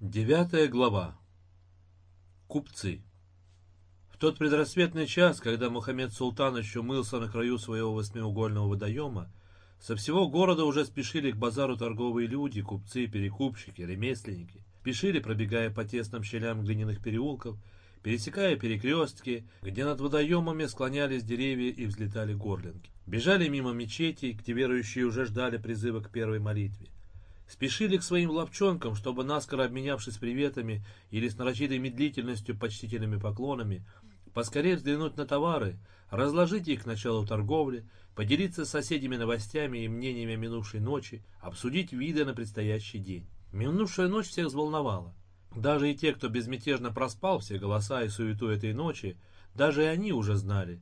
Девятая глава. Купцы. В тот предрассветный час, когда Мухаммед Султан еще мылся на краю своего восьмиугольного водоема, со всего города уже спешили к базару торговые люди, купцы, перекупщики, ремесленники. Спешили, пробегая по тесным щелям глиняных переулков, пересекая перекрестки, где над водоемами склонялись деревья и взлетали горлинки. Бежали мимо мечетей, где верующие уже ждали призыва к первой молитве. Спешили к своим ловчонкам, чтобы, наскоро обменявшись приветами или с нарочитой медлительностью почтительными поклонами, поскорее взглянуть на товары, разложить их к началу торговли, поделиться с соседями новостями и мнениями минувшей ночи, обсудить виды на предстоящий день. Минувшая ночь всех взволновала. Даже и те, кто безмятежно проспал все голоса и суету этой ночи, даже и они уже знали.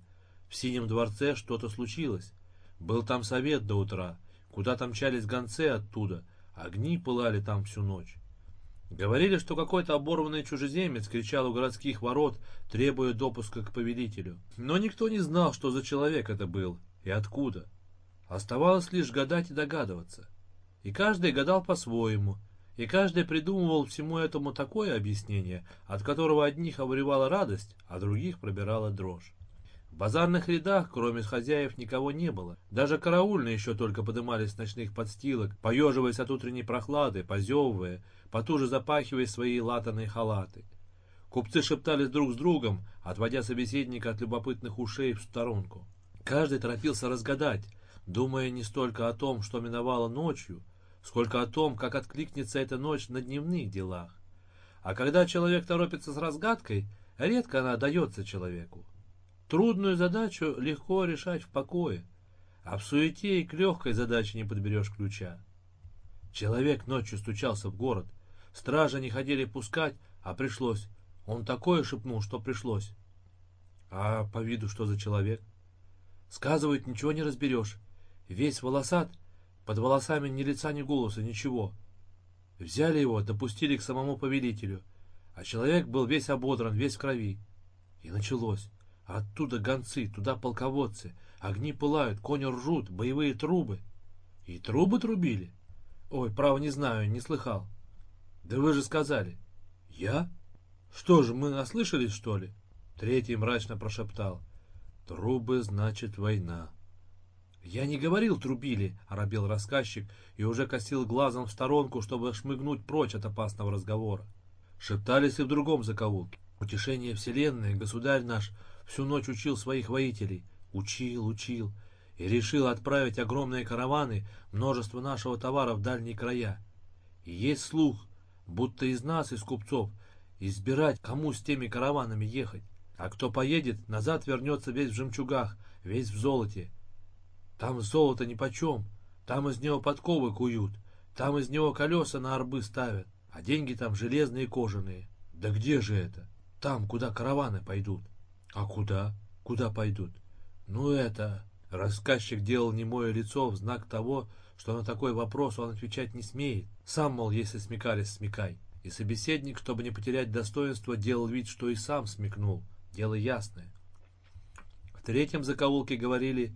В Синем дворце что-то случилось. Был там совет до утра, куда там мчались гонцы оттуда — Огни пылали там всю ночь. Говорили, что какой-то оборванный чужеземец кричал у городских ворот, требуя допуска к повелителю. Но никто не знал, что за человек это был и откуда. Оставалось лишь гадать и догадываться. И каждый гадал по-своему, и каждый придумывал всему этому такое объяснение, от которого одних обревала радость, а других пробирала дрожь. В базарных рядах, кроме хозяев, никого не было. Даже караульные еще только подымались с ночных подстилок, поеживаясь от утренней прохлады, позевывая, потуже запахивая свои латаные халаты. Купцы шептались друг с другом, отводя собеседника от любопытных ушей в сторонку. Каждый торопился разгадать, думая не столько о том, что миновало ночью, сколько о том, как откликнется эта ночь на дневных делах. А когда человек торопится с разгадкой, редко она дается человеку. Трудную задачу легко решать в покое, а в суете и к легкой задаче не подберешь ключа. Человек ночью стучался в город. Стражи не хотели пускать, а пришлось. Он такое шепнул, что пришлось. А по виду что за человек? Сказывают, ничего не разберешь. Весь волосат, под волосами ни лица, ни голоса, ничего. Взяли его, допустили к самому повелителю. А человек был весь ободран, весь в крови. И началось. Оттуда гонцы, туда полководцы. Огни пылают, кони ржут, боевые трубы. И трубы трубили? Ой, право не знаю, не слыхал. Да вы же сказали. Я? Что же, мы наслышались, что ли? Третий мрачно прошептал. Трубы значит война. Я не говорил трубили, оробел рассказчик и уже косил глазом в сторонку, чтобы шмыгнуть прочь от опасного разговора. Шептались и в другом закоулке. Утешение вселенной, государь наш, Всю ночь учил своих воителей. Учил, учил. И решил отправить огромные караваны, множество нашего товара в дальние края. И есть слух, будто из нас, из купцов, избирать, кому с теми караванами ехать. А кто поедет, назад вернется весь в жемчугах, весь в золоте. Там золото нипочем, там из него подковы куют, там из него колеса на арбы ставят, а деньги там железные и кожаные. Да где же это? Там, куда караваны пойдут. А куда? Куда пойдут? Ну это... Рассказчик делал немое лицо в знак того, что на такой вопрос он отвечать не смеет. Сам, мол, если смекались, смекай. И собеседник, чтобы не потерять достоинство, делал вид, что и сам смекнул. Дело ясное. В третьем закоулке говорили,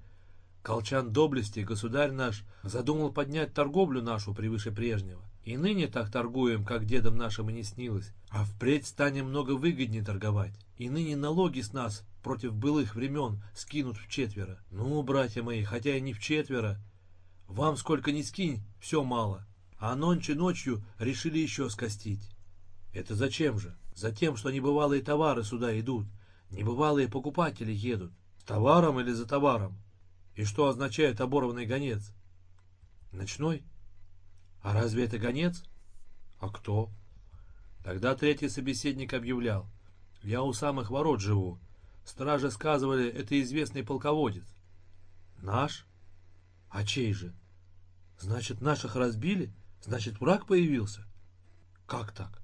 «Колчан доблести, государь наш, задумал поднять торговлю нашу превыше прежнего. И ныне так торгуем, как дедам нашим и не снилось, а впредь станем много выгоднее торговать. И ныне налоги с нас против былых времен скинут в четверо. Ну, братья мои, хотя и не в четверо, вам сколько ни скинь, все мало. А нонче ночью решили еще скостить. Это зачем же? Затем, что небывалые товары сюда идут, небывалые покупатели едут. С товаром или за товаром? И что означает оборванный гонец? Ночной? А разве это гонец? А кто? Тогда третий собеседник объявлял. Я у самых ворот живу. Стражи сказывали, это известный полководец. Наш? А чей же? Значит, наших разбили? Значит, враг появился? Как так?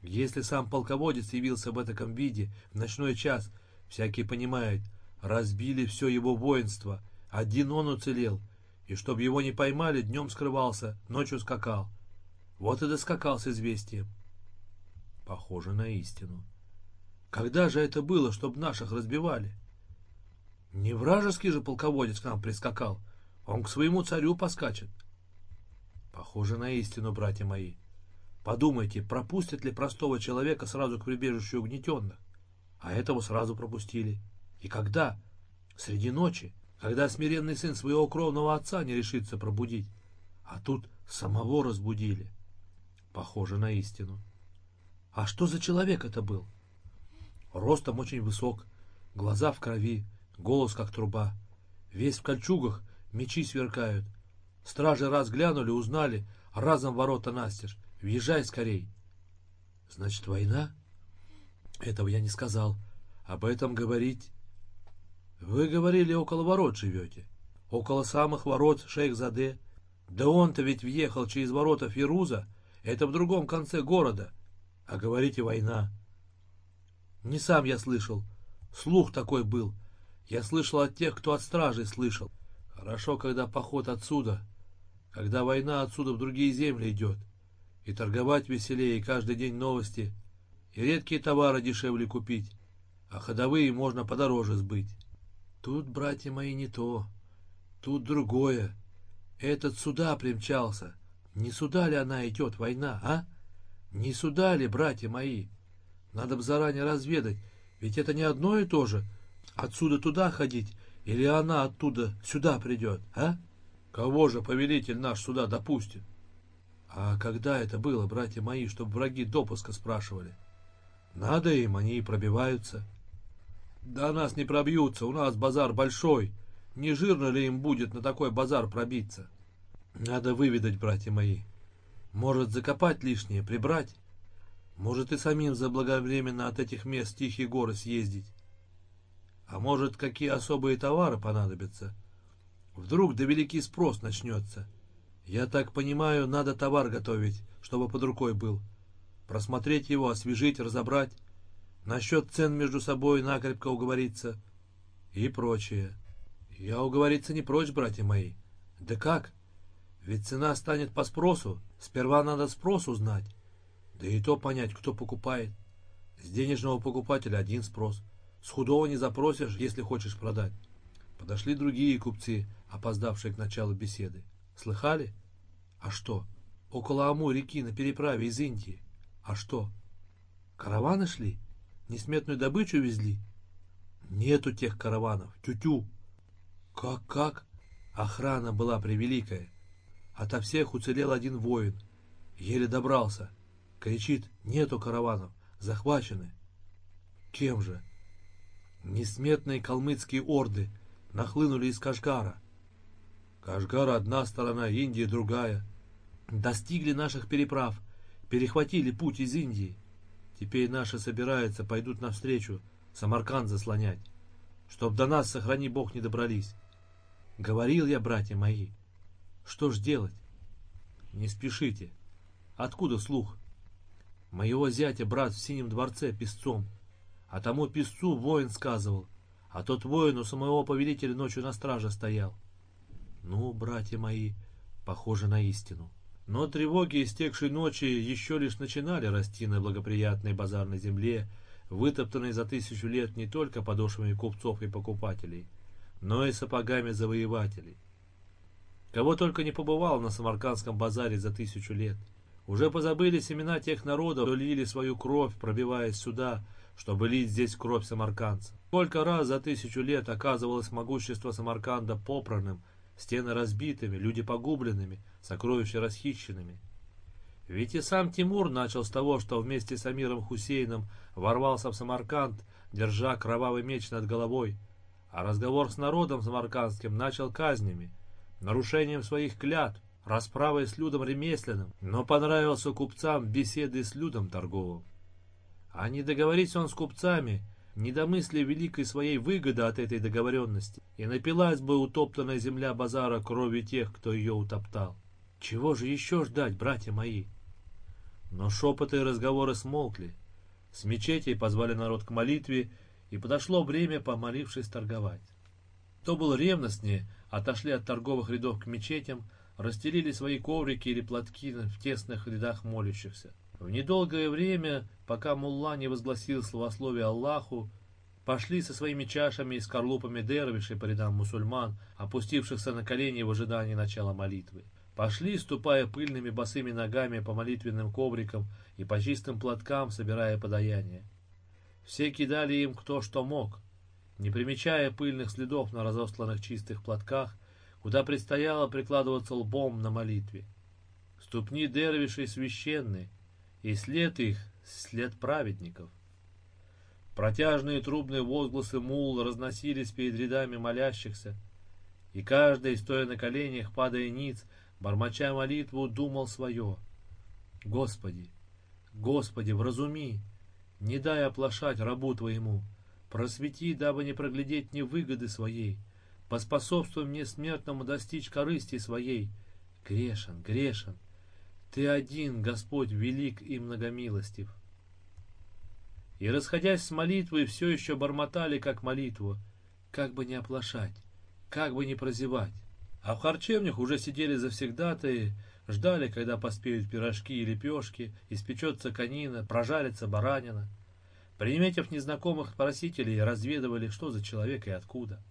Если сам полководец явился в этом виде в ночной час, всякий понимает, разбили все его воинство, один он уцелел, и чтоб его не поймали, днем скрывался, ночью скакал. Вот и доскакал с известием. Похоже на истину. Когда же это было, чтоб наших разбивали? Не вражеский же полководец к нам прискакал. Он к своему царю поскачет. Похоже на истину, братья мои. Подумайте, пропустят ли простого человека сразу к прибежищу угнетенных? А этого сразу пропустили. И когда? Среди ночи, когда смиренный сын своего кровного отца не решится пробудить. А тут самого разбудили. Похоже на истину. А что за человек это был? Ростом очень высок, глаза в крови, голос как труба. Весь в кольчугах, мечи сверкают. Стражи раз глянули, узнали, разом ворота настежь. Въезжай скорей. Значит, война? Этого я не сказал. Об этом говорить... Вы говорили, около ворот живете. Около самых ворот Шейх-Заде. Да он-то ведь въехал через ворота Фируза. Это в другом конце города. А говорите, война. Не сам я слышал. Слух такой был. Я слышал от тех, кто от стражей слышал. Хорошо, когда поход отсюда. Когда война отсюда в другие земли идет. И торговать веселее, и каждый день новости. И редкие товары дешевле купить. А ходовые можно подороже сбыть. Тут, братья мои, не то. Тут другое. Этот сюда примчался. Не сюда ли она идет, война, а? Не сюда ли, братья мои? Надо бы заранее разведать, ведь это не одно и то же. Отсюда туда ходить, или она оттуда сюда придет, а? Кого же повелитель наш сюда допустит? А когда это было, братья мои, чтобы враги допуска спрашивали? Надо им, они и пробиваются. Да нас не пробьются, у нас базар большой. Не жирно ли им будет на такой базар пробиться? Надо выведать, братья мои. Может, закопать лишнее, прибрать? Может, и самим заблаговременно от этих мест тихие горы съездить? А может, какие особые товары понадобятся? Вдруг да великий спрос начнется. Я так понимаю, надо товар готовить, чтобы под рукой был. Просмотреть его, освежить, разобрать. Насчет цен между собой накрепко уговориться. И прочее. Я уговориться не прочь, братья мои. Да как? Ведь цена станет по спросу. Сперва надо спрос узнать. Да и то понять, кто покупает. С денежного покупателя один спрос. С худого не запросишь, если хочешь продать. Подошли другие купцы, опоздавшие к началу беседы. Слыхали? А что? Около Аму реки на переправе из Индии. А что? Караваны шли? Несметную добычу везли? Нету тех караванов. Тю-тю. Как-как? Охрана была превеликая. Ото всех уцелел один воин. Еле добрался. Кричит, нету караванов. Захвачены. Кем же? Несметные калмыцкие орды нахлынули из Кашгара. Кашгар одна сторона, Индия другая. Достигли наших переправ, перехватили путь из Индии. Теперь наши собираются, пойдут навстречу, Самарканд заслонять, чтоб до нас, сохрани Бог, не добрались. Говорил я, братья мои, что ж делать? Не спешите. Откуда слух? Моего зятя брат в синем дворце песцом, а тому песцу воин сказывал, а тот воин у самого повелителя ночью на страже стоял. Ну, братья мои, похоже на истину. Но тревоги истекшей ночи еще лишь начинали расти на благоприятной базарной земле, вытоптанной за тысячу лет не только подошвами купцов и покупателей, но и сапогами завоевателей. Кого только не побывал на Самаркандском базаре за тысячу лет. Уже позабыли семена тех народов, что лили свою кровь, пробиваясь сюда, чтобы лить здесь кровь самаркандцев. Сколько раз за тысячу лет оказывалось могущество Самарканда попранным, стены разбитыми, люди погубленными, сокровища расхищенными. Ведь и сам Тимур начал с того, что вместе с Амиром Хусейном ворвался в Самарканд, держа кровавый меч над головой, а разговор с народом самаркандским начал казнями, нарушением своих клятв, расправой с людом ремесленным, но понравился купцам беседы с людом торговым. А не договорись он с купцами, недомыслие великой своей выгоды от этой договоренности, и напилась бы утоптанная земля базара кровью тех, кто ее утоптал. Чего же еще ждать, братья мои? Но шепоты и разговоры смолкли. С мечетей позвали народ к молитве, и подошло время, помолившись, торговать. Кто был ревностнее, отошли от торговых рядов к мечетям, расстелили свои коврики или платки в тесных рядах молящихся. В недолгое время, пока мулла не возгласил словословие Аллаху, пошли со своими чашами и скорлупами дервишей по рядам мусульман, опустившихся на колени в ожидании начала молитвы. пошли, ступая пыльными босыми ногами по молитвенным коврикам и по чистым платкам, собирая подаяние. Все кидали им кто что мог, не примечая пыльных следов на разосланных чистых платках, куда предстояло прикладываться лбом на молитве. Ступни дервишей священны, и след их — след праведников. Протяжные трубные возгласы мул разносились перед рядами молящихся, и каждый, стоя на коленях, падая ниц, бормоча молитву, думал свое. «Господи, Господи, вразуми, не дай оплошать рабу Твоему, просвети, дабы не проглядеть невыгоды своей, поспособствуй мне смертному достичь корысти своей. Грешен, грешен, Ты один, Господь, велик и многомилостив» и, расходясь с молитвой, все еще бормотали, как молитву, как бы не оплошать, как бы не прозевать. А в харчевнях уже сидели завсегдатые, ждали, когда поспеют пирожки и лепешки, испечется конина, прожарится баранина. Приметив незнакомых просителей, разведывали, что за человек и откуда.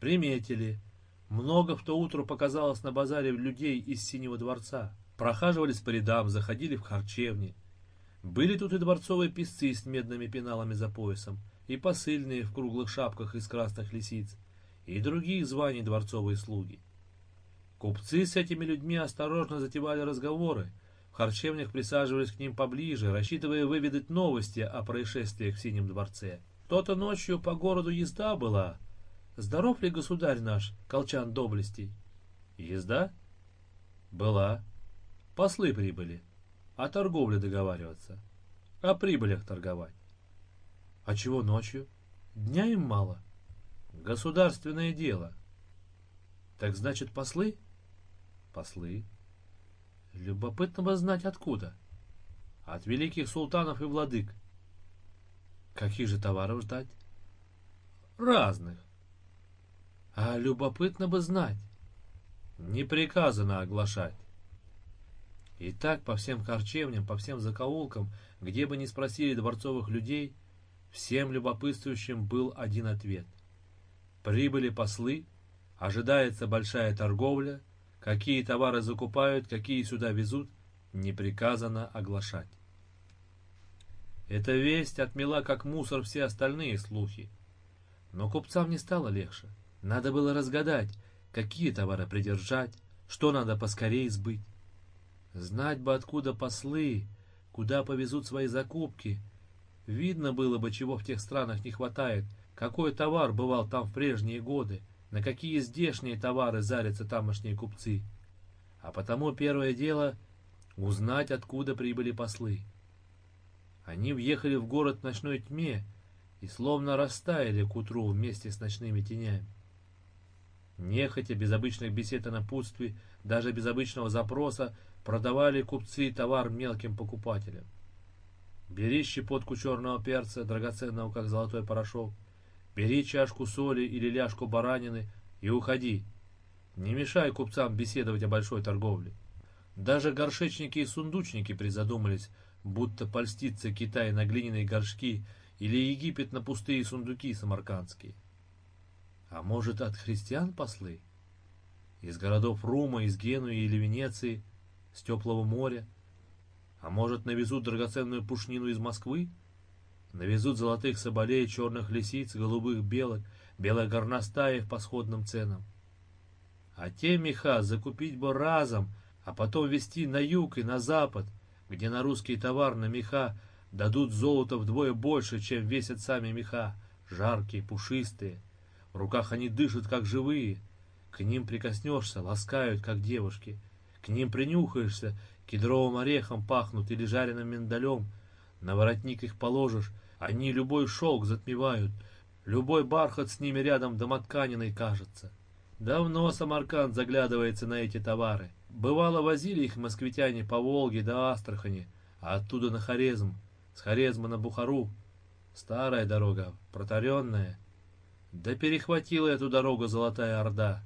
Приметили. Много в то утро показалось на базаре людей из Синего дворца. Прохаживались по рядам, заходили в харчевни. Были тут и дворцовые песцы с медными пеналами за поясом, и посыльные в круглых шапках из красных лисиц, и других званий дворцовые слуги. Купцы с этими людьми осторожно затевали разговоры, в харчевнях присаживались к ним поближе, рассчитывая выведать новости о происшествиях в Синем дворце. То-то ночью по городу езда была. Здоров ли государь наш, колчан доблестей? Езда? Была. Послы прибыли о торговле договариваться, о прибылях торговать. А чего ночью? Дня им мало. Государственное дело. Так значит, послы? Послы. Любопытно бы знать откуда. От великих султанов и владык. Каких же товаров ждать? Разных. А любопытно бы знать. Не приказано оглашать. И так по всем харчевням, по всем закоулкам, где бы ни спросили дворцовых людей, всем любопытствующим был один ответ. Прибыли послы, ожидается большая торговля, какие товары закупают, какие сюда везут, не приказано оглашать. Эта весть отмела как мусор все остальные слухи. Но купцам не стало легче. Надо было разгадать, какие товары придержать, что надо поскорее сбыть. Знать бы, откуда послы, куда повезут свои закупки. Видно было бы, чего в тех странах не хватает, какой товар бывал там в прежние годы, на какие здешние товары зарятся тамошние купцы. А потому первое дело — узнать, откуда прибыли послы. Они въехали в город в ночной тьме и словно растаяли к утру вместе с ночными тенями. Нехотя, без обычных бесед о напутствии, даже без обычного запроса, продавали купцы товар мелким покупателям. Бери щепотку черного перца, драгоценного как золотой порошок, бери чашку соли или ляжку баранины и уходи. Не мешай купцам беседовать о большой торговле. Даже горшечники и сундучники призадумались, будто польститься Китай на глиняные горшки или Египет на пустые сундуки самаркандские. А может, от христиан послы? Из городов Рума, из Генуи или Венеции – с теплого моря. А может, навезут драгоценную пушнину из Москвы? Навезут золотых соболей, черных лисиц, голубых белок, белых горностаев по сходным ценам. А те меха закупить бы разом, а потом везти на юг и на запад, где на русский товар на меха дадут золото вдвое больше, чем весят сами меха, жаркие, пушистые. В руках они дышат, как живые. К ним прикоснешься, ласкают, как девушки. К ним принюхаешься, кедровым орехом пахнут или жареным миндалем. На воротник их положишь, они любой шелк затмевают, любой бархат с ними рядом домотканиной кажется. Давно Самарканд заглядывается на эти товары. Бывало, возили их москвитяне по Волге до Астрахани, а оттуда на Хорезм, с Хорезма на Бухару. Старая дорога, протаренная. Да перехватила эту дорогу Золотая Орда.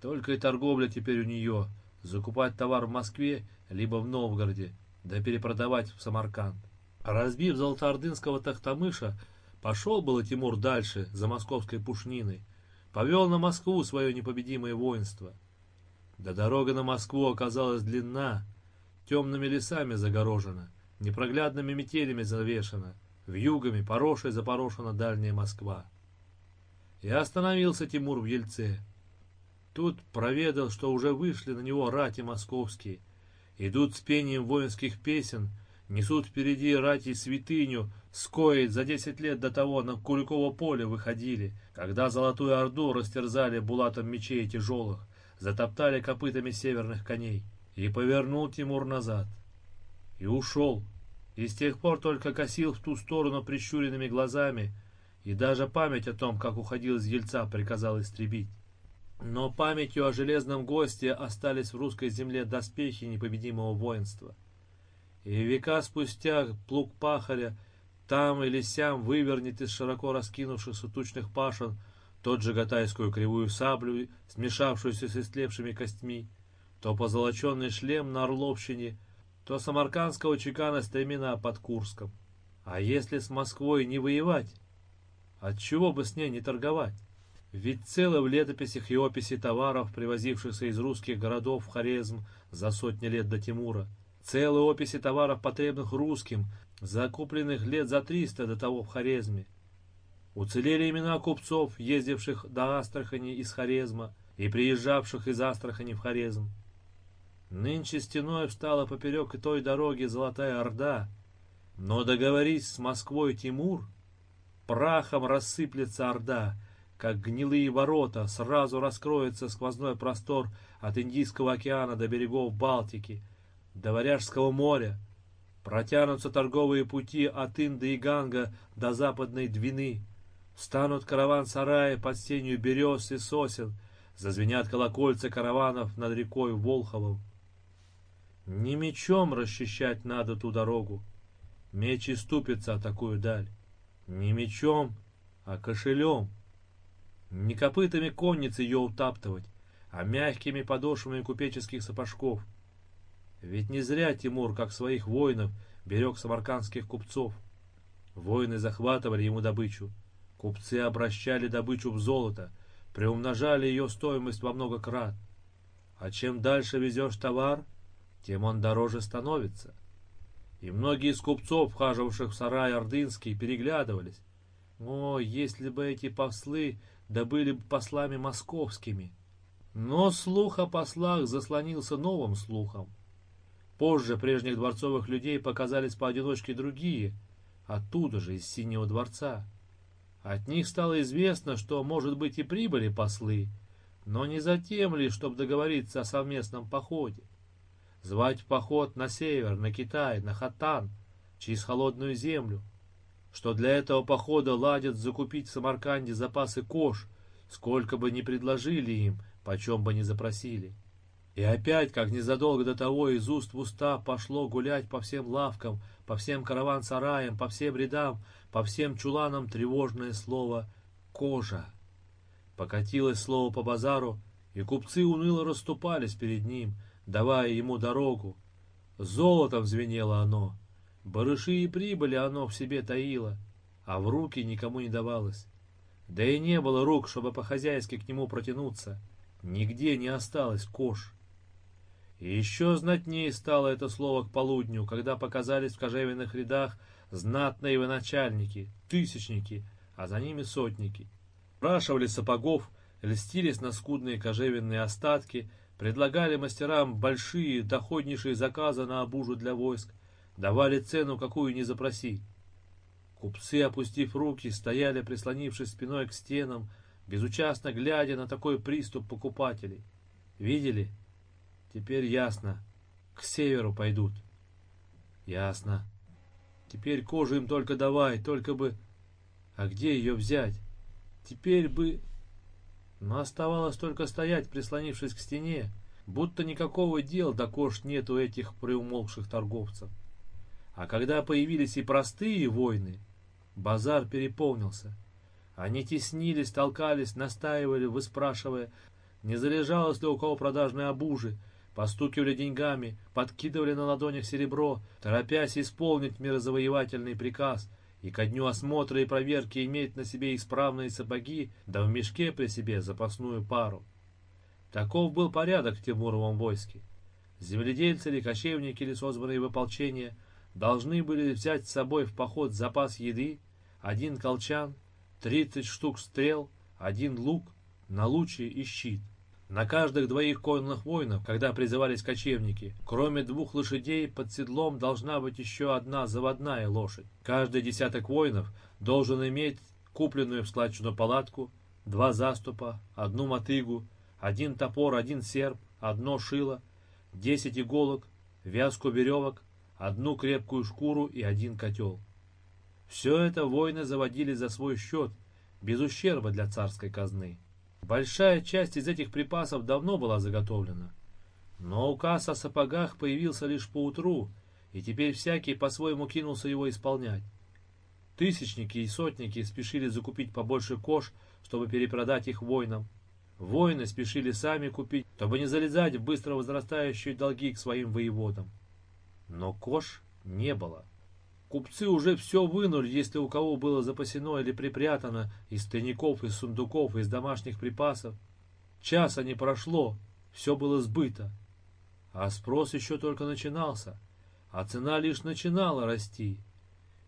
Только и торговля теперь у нее — закупать товар в Москве, либо в Новгороде, да перепродавать в Самарканд. Разбив золотоордынского Тахтамыша, пошел было Тимур дальше, за московской пушниной, повел на Москву свое непобедимое воинство. Да дорога на Москву оказалась длинна, темными лесами загорожена, непроглядными метелями завешена, вьюгами поросшей запорошена дальняя Москва. И остановился Тимур в Ельце. Тут проведал, что уже вышли на него рати московские, идут с пением воинских песен, несут впереди рати святыню, скоить за десять лет до того на Куликово поле выходили, когда Золотую Орду растерзали булатом мечей тяжелых, затоптали копытами северных коней. И повернул Тимур назад. И ушел. И с тех пор только косил в ту сторону прищуренными глазами, и даже память о том, как уходил из Ельца, приказал истребить. Но памятью о железном госте остались в русской земле доспехи непобедимого воинства. И века спустя плуг пахаря там или сям вывернет из широко раскинувшихся тучных пашин тот же гатайскую кривую саблю, смешавшуюся с истлевшими костьми, то позолоченный шлем на Орловщине, то самаркандского чекана стремена под Курском. А если с Москвой не воевать, отчего бы с ней не торговать? Ведь цело в летописях и описи товаров, привозившихся из русских городов в Хорезм за сотни лет до Тимура, целые описи товаров, потребных русским, закупленных лет за триста до того в Хорезме. Уцелели имена купцов, ездивших до Астрахани из Хорезма и приезжавших из Астрахани в Хорезм. Нынче стеной встала поперек и той дороги Золотая Орда, но договорись с Москвой Тимур, прахом рассыплется Орда, как гнилые ворота, сразу раскроется сквозной простор от Индийского океана до берегов Балтики, до Варяжского моря, протянутся торговые пути от Инды и Ганга до Западной Двины, станут караван-сараи под сенью берез и сосен, зазвенят колокольцы караванов над рекой Волховом. Не мечом расчищать надо ту дорогу. Меч и ступится о такую даль. Не мечом, а кошелем. Не копытами конницы ее утаптывать, а мягкими подошвами купеческих сапожков. Ведь не зря Тимур, как своих воинов, берег самаркандских купцов. Воины захватывали ему добычу. Купцы обращали добычу в золото, приумножали ее стоимость во много крат. А чем дальше везешь товар, тем он дороже становится. И многие из купцов, вхаживавших в сарай Ордынский, переглядывались. О, если бы эти послы да были бы послами московскими! Но слух о послах заслонился новым слухом. Позже прежних дворцовых людей показались поодиночке другие, оттуда же, из Синего дворца. От них стало известно, что, может быть, и прибыли послы, но не за тем ли, чтобы договориться о совместном походе звать в поход на север, на Китай, на Хатан, через холодную землю, что для этого похода ладят закупить в Самарканде запасы кож, сколько бы ни предложили им, почем бы ни запросили. И опять, как незадолго до того, из уст в уста пошло гулять по всем лавкам, по всем караван-сараям, по всем рядам, по всем чуланам тревожное слово «кожа». Покатилось слово по базару, и купцы уныло расступались перед ним — давая ему дорогу. Золотом звенело оно, барыши и прибыли оно в себе таило, а в руки никому не давалось. Да и не было рук, чтобы по-хозяйски к нему протянуться. Нигде не осталось кош. И еще знатнее стало это слово к полудню, когда показались в кожевенных рядах знатные военачальники, тысячники, а за ними сотники. Спрашивали сапогов, льстились на скудные кожевенные остатки — Предлагали мастерам большие, доходнейшие заказы на обужу для войск, давали цену, какую не запроси. Купцы, опустив руки, стояли, прислонившись спиной к стенам, безучастно глядя на такой приступ покупателей. Видели? Теперь ясно. К северу пойдут. Ясно. Теперь кожу им только давай, только бы... А где ее взять? Теперь бы... Но оставалось только стоять, прислонившись к стене, будто никакого дела до кож нет у этих приумолкших торговцев. А когда появились и простые войны, базар переполнился. Они теснились, толкались, настаивали, выспрашивая, не залежалось ли у кого продажной обужи, постукивали деньгами, подкидывали на ладонях серебро, торопясь исполнить мирозавоевательный приказ — и ко дню осмотра и проверки иметь на себе исправные сапоги, да в мешке при себе запасную пару. Таков был порядок в Тимуровом войске. Земледельцы или кочевники или созванные в ополчение должны были взять с собой в поход запас еды, один колчан, 30 штук стрел, один лук, налучие и щит. На каждых двоих конных воинов, когда призывались кочевники, кроме двух лошадей, под седлом должна быть еще одна заводная лошадь. Каждый десяток воинов должен иметь купленную в складчину палатку, два заступа, одну мотыгу, один топор, один серп, одно шило, десять иголок, вязку веревок, одну крепкую шкуру и один котел. Все это воины заводили за свой счет, без ущерба для царской казны. Большая часть из этих припасов давно была заготовлена. Но указ о сапогах появился лишь поутру, и теперь всякий по-своему кинулся его исполнять. Тысячники и сотники спешили закупить побольше кож, чтобы перепродать их воинам. Воины спешили сами купить, чтобы не залезать в быстро возрастающие долги к своим воеводам. Но кож не было. Купцы уже все вынули, если у кого было запасено или припрятано из тайников, из сундуков, из домашних припасов. Часа не прошло, все было сбыто. А спрос еще только начинался, а цена лишь начинала расти.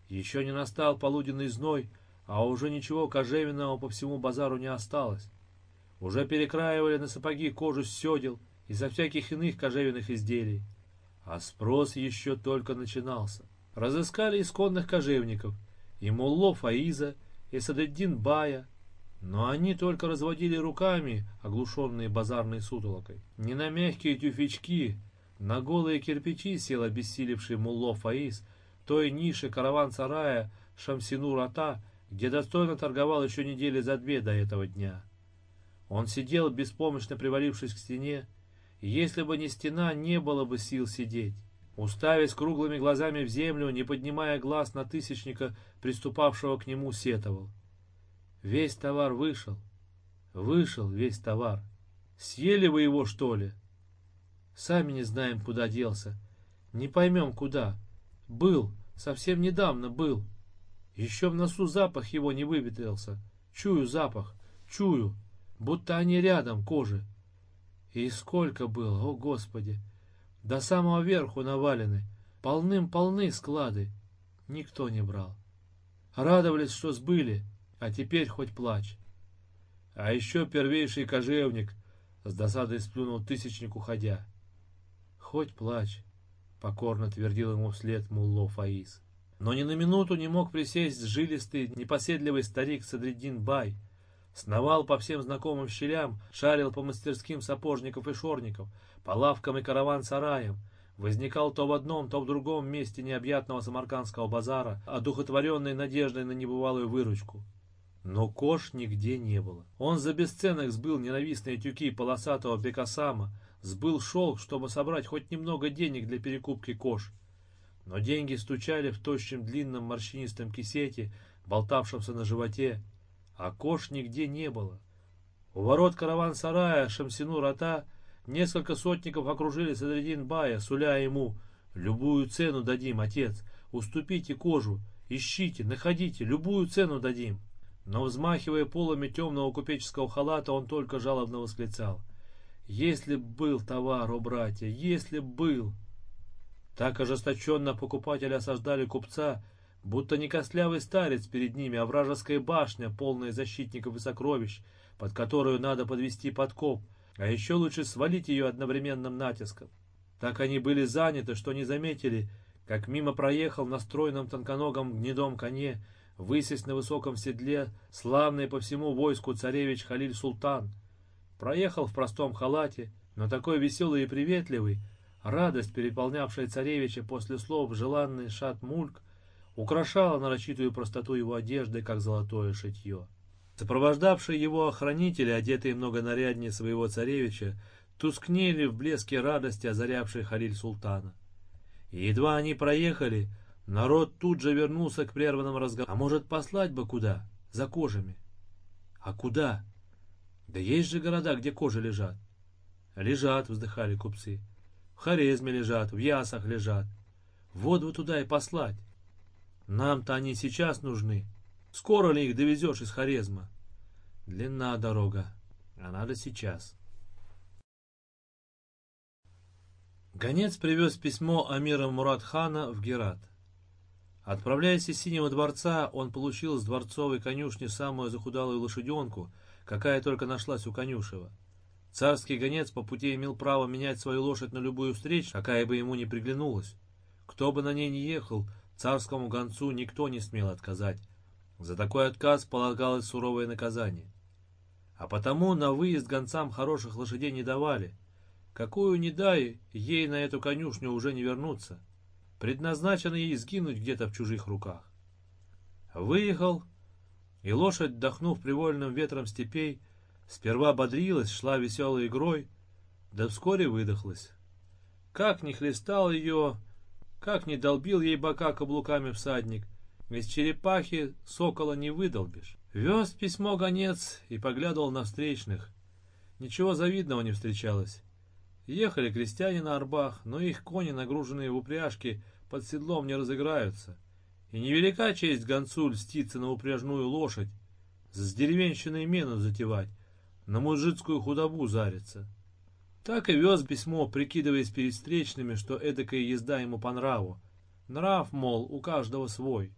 Еще не настал полуденный зной, а уже ничего кожевенного по всему базару не осталось. Уже перекраивали на сапоги кожу с седел и со всяких иных кожевенных изделий. А спрос еще только начинался разыскали исконных кожевников, и Мулло Фаиза, и Садеддин Бая, но они только разводили руками, оглушенные базарной сутолокой. Не на мягкие тюфячки, на голые кирпичи сел обессилевший Мулло Фаиз, той нише караван-сарая Шамсину-Рата, где достойно торговал еще недели за две до этого дня. Он сидел, беспомощно привалившись к стене, если бы не стена, не было бы сил сидеть. Уставясь круглыми глазами в землю, не поднимая глаз на тысячника, приступавшего к нему, сетовал. Весь товар вышел. Вышел весь товар. Съели вы его, что ли? Сами не знаем, куда делся. Не поймем, куда. Был, совсем недавно был. Еще в носу запах его не выветрился. Чую запах, чую, будто они рядом, кожи. И сколько было, о Господи! До самого верху навалены, полным-полны склады. Никто не брал. Радовались, что сбыли, а теперь хоть плачь. А еще первейший кожевник с досадой сплюнул тысячник, уходя. Хоть плачь, покорно твердил ему вслед Мулло Фаис. Но ни на минуту не мог присесть жилистый, непоседливый старик Садриддин Бай, Сновал по всем знакомым щелям, шарил по мастерским сапожников и шорников, по лавкам и караван-сараям, возникал то в одном, то в другом месте необъятного самаркандского базара, одухотворенной надеждой на небывалую выручку. Но кош нигде не было. Он за бесценок сбыл ненавистные тюки полосатого бекасама, сбыл шелк, чтобы собрать хоть немного денег для перекупки кош. Но деньги стучали в тощем длинном морщинистом кисете, болтавшемся на животе, а кош нигде не было. У ворот караван-сарая Шамсину-Рата несколько сотников окружили Садридин-Бая, суля ему «Любую цену дадим, отец, уступите кожу, ищите, находите, любую цену дадим». Но, взмахивая полами темного купеческого халата, он только жалобно восклицал. «Если б был товар, о братья, если б был!» Так ожесточенно покупатели осаждали купца, Будто не костлявый старец перед ними, а вражеская башня, полная защитников и сокровищ, под которую надо подвести подкоп, а еще лучше свалить ее одновременным натиском. Так они были заняты, что не заметили, как мимо проехал на стройном тонконогом гнедом коне, высясь на высоком седле, славный по всему войску царевич Халиль Султан. Проехал в простом халате, но такой веселый и приветливый, радость, переполнявшая царевича после слов «желанный шат-мульк», украшала нарочитую простоту его одежды, как золотое шитье. Сопровождавшие его охранители, одетые много наряднее своего царевича, тускнели в блеске радости, озарявшей Халиль Султана. И едва они проехали, народ тут же вернулся к прерванным разговорам. А может, послать бы куда? За кожами. А куда? Да есть же города, где кожи лежат. Лежат, вздыхали купцы. В Хорезме лежат, в Ясах лежат. Вот бы туда и послать. Нам-то они сейчас нужны. Скоро ли их довезешь из Хорезма? Длинна дорога, а надо сейчас. Гонец привез письмо Амира Муратхана в Герат. Отправляясь из Синего дворца, он получил с дворцовой конюшни самую захудалую лошаденку, какая только нашлась у конюшева. Царский гонец по пути имел право менять свою лошадь на любую встречу, какая бы ему ни приглянулась. Кто бы на ней ни ехал, царскому гонцу никто не смел отказать. За такой отказ полагалось суровое наказание. А потому на выезд гонцам хороших лошадей не давали — Какую не дай, ей на эту конюшню уже не вернуться. Предназначено ей сгинуть где-то в чужих руках. Выехал, и лошадь, дохнув привольным ветром степей, сперва бодрилась, шла веселой игрой, да вскоре выдохлась. Как ни хлестал ее, как ни долбил ей бока каблуками всадник, из черепахи сокола не выдолбишь. Вез письмо гонец и поглядывал на встречных. Ничего завидного не встречалось. Ехали крестьяне на арбах, но их кони, нагруженные в упряжки, под седлом не разыграются. И невелика честь гонцу льститься на упряжную лошадь, с деревенщиной мену затевать, на мужицкую худобу зариться. Так и вез письмо, прикидываясь перед встречными, что эдакая езда ему по нраву. Нрав, мол, у каждого свой.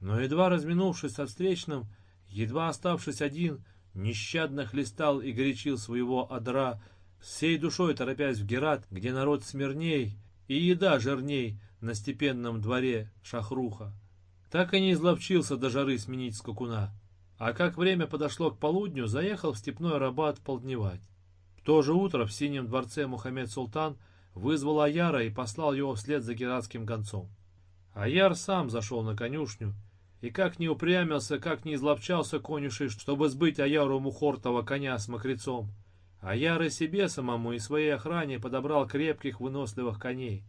Но едва разминувшись со встречным, едва оставшись один, нещадно хлестал и горячил своего одра, всей душой торопясь в Герат, где народ смирней и еда жирней на степенном дворе Шахруха. Так и не изловчился до жары сменить скакуна. А как время подошло к полудню, заехал в степной рабат полдневать. То же утро в Синем дворце Мухаммед Султан вызвал Аяра и послал его вслед за гератским гонцом. Аяр сам зашел на конюшню, и как не упрямился, как не изловчался конюшей, чтобы сбыть Аяру Мухортова коня с мокрецом, а Яр и себе самому и своей охране подобрал крепких выносливых коней.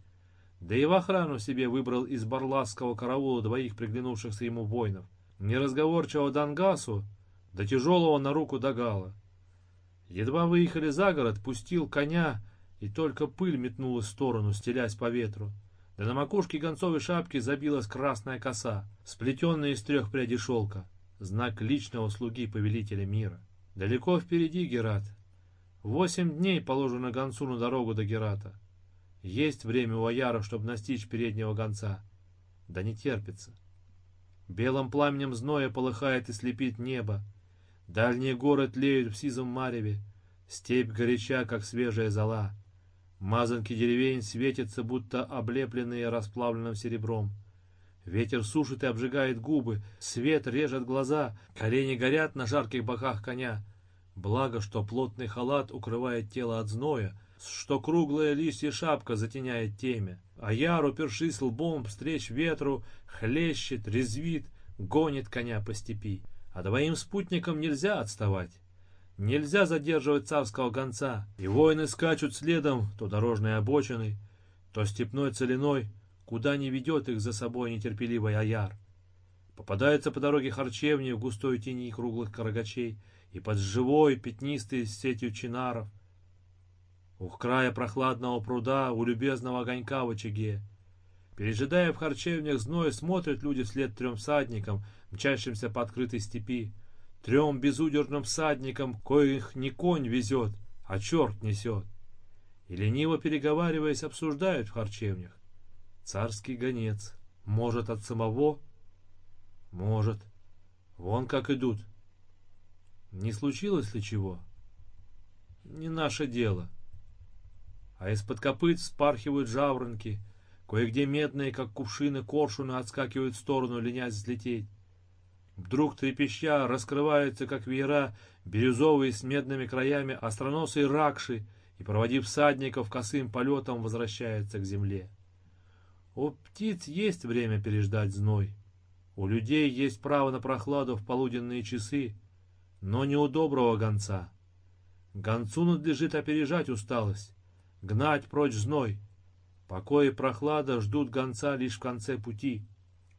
Да и в охрану себе выбрал из барласского караула двоих приглянувшихся ему воинов. Неразговорчивого Дангасу, да тяжелого на руку Дагала. Едва выехали за город, пустил коня, и только пыль метнулась в сторону, стелясь по ветру. Да на макушке гонцовой шапки забилась красная коса, сплетенная из трех прядей шелка, знак личного слуги повелителя мира. Далеко впереди Герат, Восемь дней положено гонцу на дорогу до Герата. Есть время у Аяра, чтобы настичь переднего гонца. Да не терпится. Белым пламенем зноя полыхает и слепит небо. Дальние горы тлеют в сизом мареве. Степь горяча, как свежая зола. Мазанки деревень светятся, будто облепленные расплавленным серебром. Ветер сушит и обжигает губы, свет режет глаза, колени горят на жарких боках коня. Благо, что плотный халат укрывает тело от зноя, что круглая листья шапка затеняет темя. А яр, упершись лбом, встреч ветру, хлещет, резвит, гонит коня по степи. А двоим спутникам нельзя отставать. Нельзя задерживать царского гонца, и воины скачут следом то дорожной обочиной, то степной целиной, куда не ведет их за собой нетерпеливый аяр. Попадается по дороге харчевни в густой тени круглых карагачей, и под живой пятнистой сетью чинаров. У края прохладного пруда, у любезного огонька в очаге. Пережидая в харчевнях зной, смотрят люди вслед трем всадникам, мчащимся по открытой степи. Трем безудержным всадникам, коих не конь везет, а черт несет. И лениво переговариваясь, обсуждают в харчевнях. Царский гонец. Может, от самого? Может. Вон как идут. Не случилось ли чего? Не наше дело. А из-под копыт спархивают жаворонки, кое-где медные, как кувшины, коршуны отскакивают в сторону, ленясь взлететь. Вдруг трепеща раскрываются, как веера, бирюзовые с медными краями остроносые ракши, и, проводив всадников косым полетом, возвращаются к земле. У птиц есть время переждать зной. У людей есть право на прохладу в полуденные часы, но не у доброго гонца. Гонцу надлежит опережать усталость, гнать прочь зной. Покой и прохлада ждут гонца лишь в конце пути.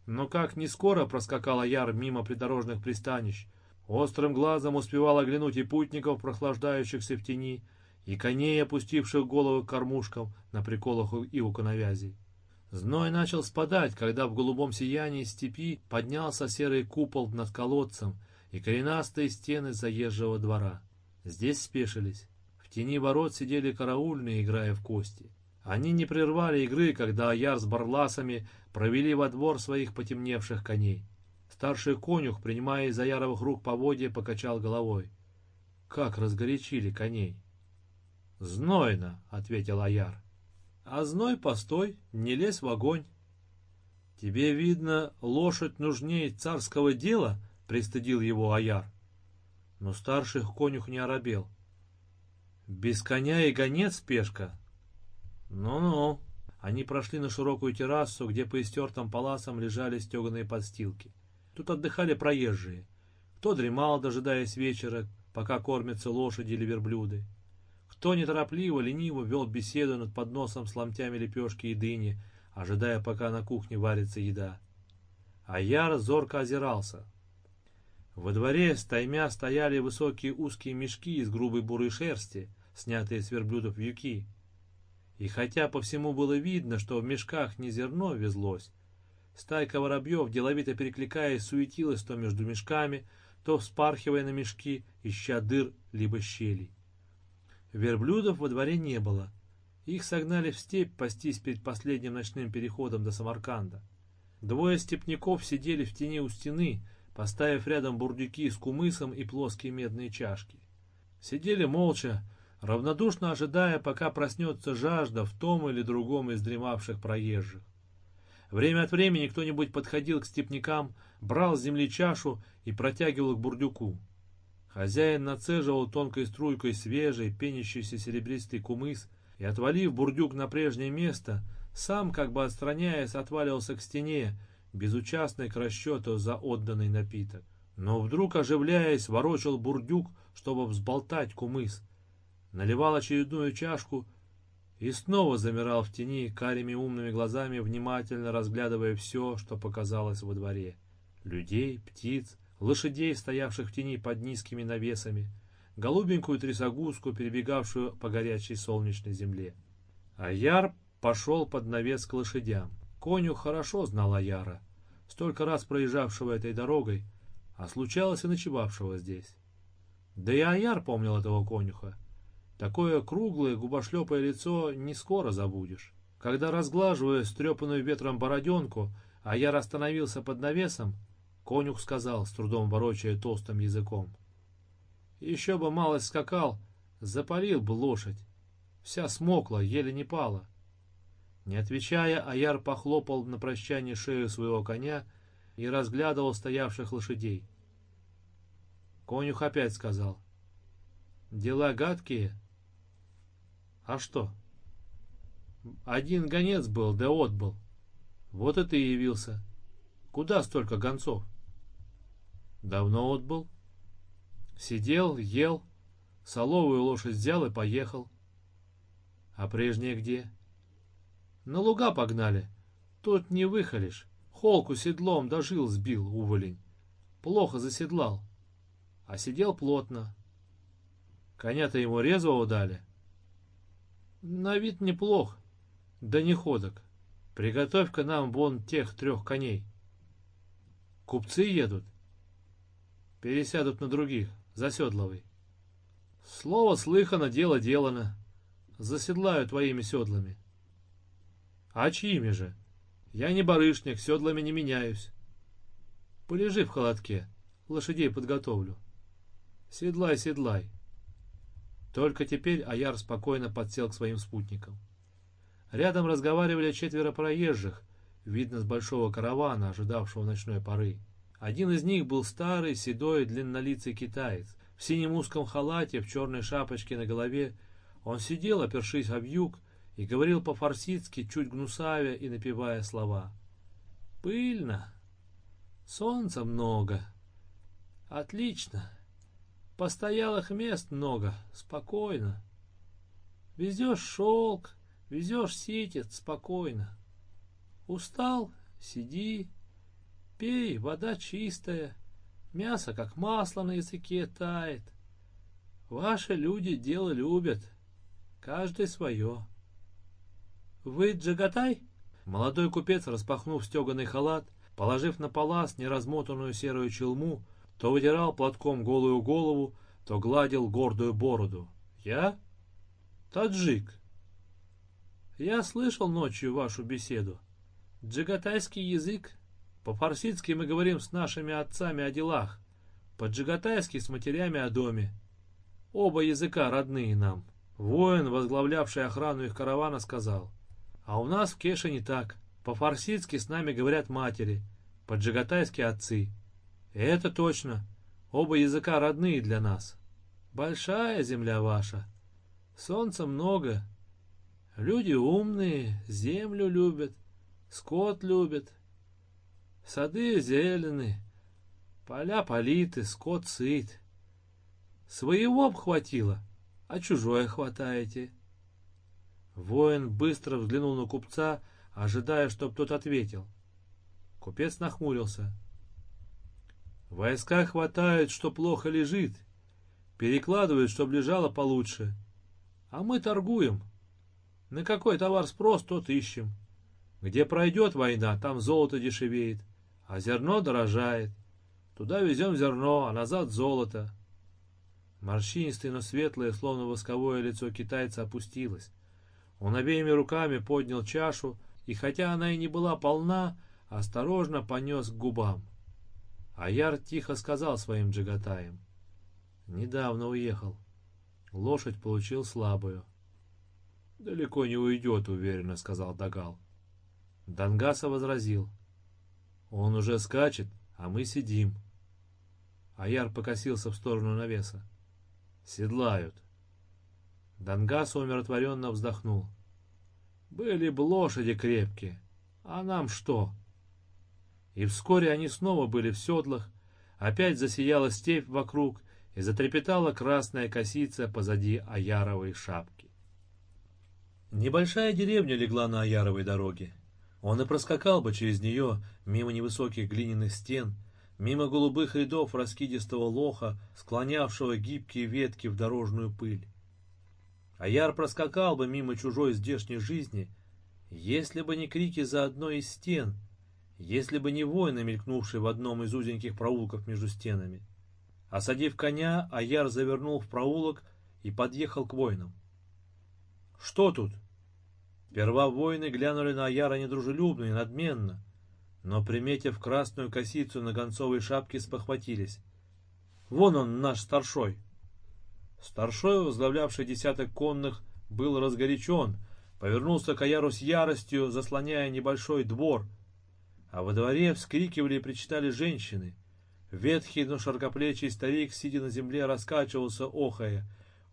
Но как не скоро проскакал Яр мимо придорожных пристанищ, острым глазом успевал оглянуть и путников, прохлаждающихся в тени, и коней, опустивших головы к кормушкам на приколах и у коновязей. Зной начал спадать, когда в голубом сиянии степи поднялся серый купол над колодцем, и коренастые стены заезжего двора. Здесь спешились. В тени ворот сидели караульные, играя в кости. Они не прервали игры, когда Аяр с барласами провели во двор своих потемневших коней. Старший конюх, принимая из Аяровых рук поводья, покачал головой. Как разгорячили коней. «Знойно», — ответил Аяр. «А зной постой, не лезь в огонь». «Тебе, видно, лошадь нужнее царского дела?» — пристыдил его Аяр. Но старший конюх не оробел. «Без коня и гонец спешка?» «Ну-ну». Они прошли на широкую террасу, где по истертым паласам лежали стеганые подстилки. Тут отдыхали проезжие. Кто дремал, дожидаясь вечера, пока кормятся лошади или верблюды. Кто неторопливо, лениво вел беседу над подносом с ломтями лепешки и дыни, ожидая, пока на кухне варится еда. А Яр зорко озирался. Во дворе стаймя стояли высокие узкие мешки из грубой бурой шерсти, снятые с верблюдов вьюки. И хотя по всему было видно, что в мешках не зерно везлось, стайка воробьев, деловито перекликаясь, суетилась то между мешками, то вспархивая на мешки, ища дыр либо щелей. Верблюдов во дворе не было. Их согнали в степь пастись перед последним ночным переходом до Самарканда. Двое степняков сидели в тени у стены, поставив рядом бурдюки с кумысом и плоские медные чашки. Сидели молча, равнодушно ожидая, пока проснется жажда в том или другом из дремавших проезжих. Время от времени кто-нибудь подходил к степнякам, брал с земли чашу и протягивал к бурдюку. Хозяин нацеживал тонкой струйкой свежий, пенящийся серебристый кумыс и, отвалив бурдюк на прежнее место, сам, как бы отстраняясь, отваливался к стене, безучастный к расчету за отданный напиток. Но вдруг, оживляясь, ворочал бурдюк, чтобы взболтать кумыс, наливал очередную чашку и снова замирал в тени, карими умными глазами, внимательно разглядывая все, что показалось во дворе. Людей, птиц, лошадей, стоявших в тени под низкими навесами, голубенькую трясогузку, перебегавшую по горячей солнечной земле. Аяр пошел под навес к лошадям. Коню хорошо знал Аяра, столько раз проезжавшего этой дорогой, а случалось и ночевавшего здесь. Да и Аяр помнил этого конюха. Такое круглое, губошлепое лицо не скоро забудешь. Когда, разглаживая стрепанную ветром бороденку, Аяр остановился под навесом, Конюх сказал, с трудом ворочая толстым языком. Еще бы малость скакал, запалил бы лошадь. Вся смокла, еле не пала. Не отвечая, Аяр похлопал на прощание шею своего коня и разглядывал стоявших лошадей. Конюх опять сказал. «Дела гадкие?» «А что?» «Один гонец был, да отбыл. Вот и ты явился. Куда столько гонцов?» Давно отбыл? Сидел, ел, соловую лошадь взял и поехал. А прежние где? На луга погнали. Тут не выхолишь. Холку седлом дожил сбил, уволень. Плохо заседлал. А сидел плотно. Коня-то ему резвого дали. На вид неплох, да не ходок. Приготовь-ка нам вон тех трех коней. Купцы едут. Пересядут на других, заседловый. Слово слыхано, дело делано. Заседлаю твоими седлами. А чьими же? Я не барышник, седлами не меняюсь. Полежи в холодке, лошадей подготовлю. Седлай, седлай. Только теперь Аяр спокойно подсел к своим спутникам. Рядом разговаривали четверо проезжих, видно с большого каравана, ожидавшего ночной поры. Один из них был старый, седой, длиннолицый китаец. В синем узком халате, в черной шапочке на голове. Он сидел, опершись об юг, и говорил по-фарсидски, чуть гнусавя и напевая слова. «Пыльно. Солнца много. Отлично. Постоялых мест много. Спокойно. Везешь шелк, везешь ситец, спокойно. Устал? Сиди, Пей, вода чистая, мясо как масло на языке тает. Ваши люди дело любят, каждый свое. Вы Джагатай? Молодой купец, распахнув стеганый халат, положив на палас неразмотанную серую челму, то вытирал платком голую голову, то гладил гордую бороду. Я? Таджик. Я слышал ночью вашу беседу. Джигатайский язык. По-фарсидски мы говорим с нашими отцами о делах. По-джигатайски с матерями о доме. Оба языка родные нам. Воин, возглавлявший охрану их каравана, сказал. А у нас в Кеше не так. По-фарсидски с нами говорят матери, по-джигатайски отцы. Это точно. Оба языка родные для нас. Большая земля ваша. Солнца много. Люди умные, землю любят, скот любят. Сады зелены, поля политы, скот сыт. Своего б хватило, а чужое хватаете. Воин быстро взглянул на купца, ожидая, чтоб тот ответил. Купец нахмурился. Войска хватает, что плохо лежит. Перекладывают, чтоб лежало получше. А мы торгуем. На какой товар спрос, тот ищем. Где пройдет война, там золото дешевеет, а зерно дорожает. Туда везем зерно, а назад золото. Морщинистое, но светлое, словно восковое лицо китайца опустилось. Он обеими руками поднял чашу, и хотя она и не была полна, осторожно понес к губам. Аяр тихо сказал своим джигатаям. Недавно уехал. Лошадь получил слабую. «Далеко не уйдет», — уверенно сказал Дагал. Дангаса возразил. «Он уже скачет, а мы сидим». Аяр покосился в сторону навеса. «Седлают». Дангаса умиротворенно вздохнул. Были бы лошади крепкие, а нам что? И вскоре они снова были в седлах, опять засияла степь вокруг и затрепетала красная косица позади Аяровой шапки. Небольшая деревня легла на Аяровой дороге. Он и проскакал бы через нее, мимо невысоких глиняных стен, мимо голубых рядов раскидистого лоха, склонявшего гибкие ветки в дорожную пыль. А яр проскакал бы мимо чужой здешней жизни, если бы не крики за одной из стен, если бы не воины, мелькнувшие в одном из узеньких проулков между стенами. Осадив коня, Аяр завернул в проулок и подъехал к воинам. «Что тут?» Сперва воины глянули на Аяра недружелюбно и надменно, но, приметив красную косицу на гонцовой шапке, спохватились. «Вон он, наш старшой!» Старшой, возглавлявший десяток конных, был разгорячен, повернулся к Аяру с яростью, заслоняя небольшой двор. А во дворе вскрикивали и причитали женщины. Ветхий, но широкоплечий старик, сидя на земле, раскачивался, охая.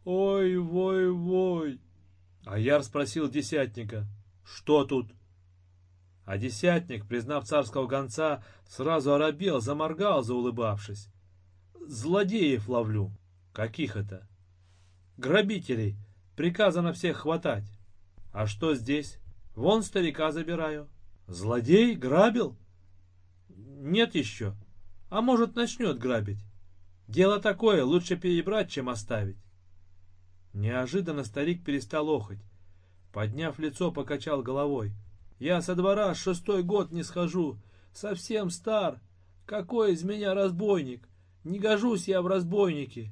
«Ой, вой, вой!» Аяр спросил десятника, «Что тут?» А десятник, признав царского гонца, сразу оробел, заморгал, заулыбавшись. «Злодеев ловлю». «Каких это?» Грабителей. Приказано всех хватать. А что здесь? Вон старика забираю. Злодей? Грабил? Нет еще. А может, начнет грабить. Дело такое, лучше перебрать, чем оставить. Неожиданно старик перестал охоть. Подняв лицо, покачал головой. Я со двора шестой год не схожу. Совсем стар. Какой из меня разбойник? Не гожусь я в разбойники.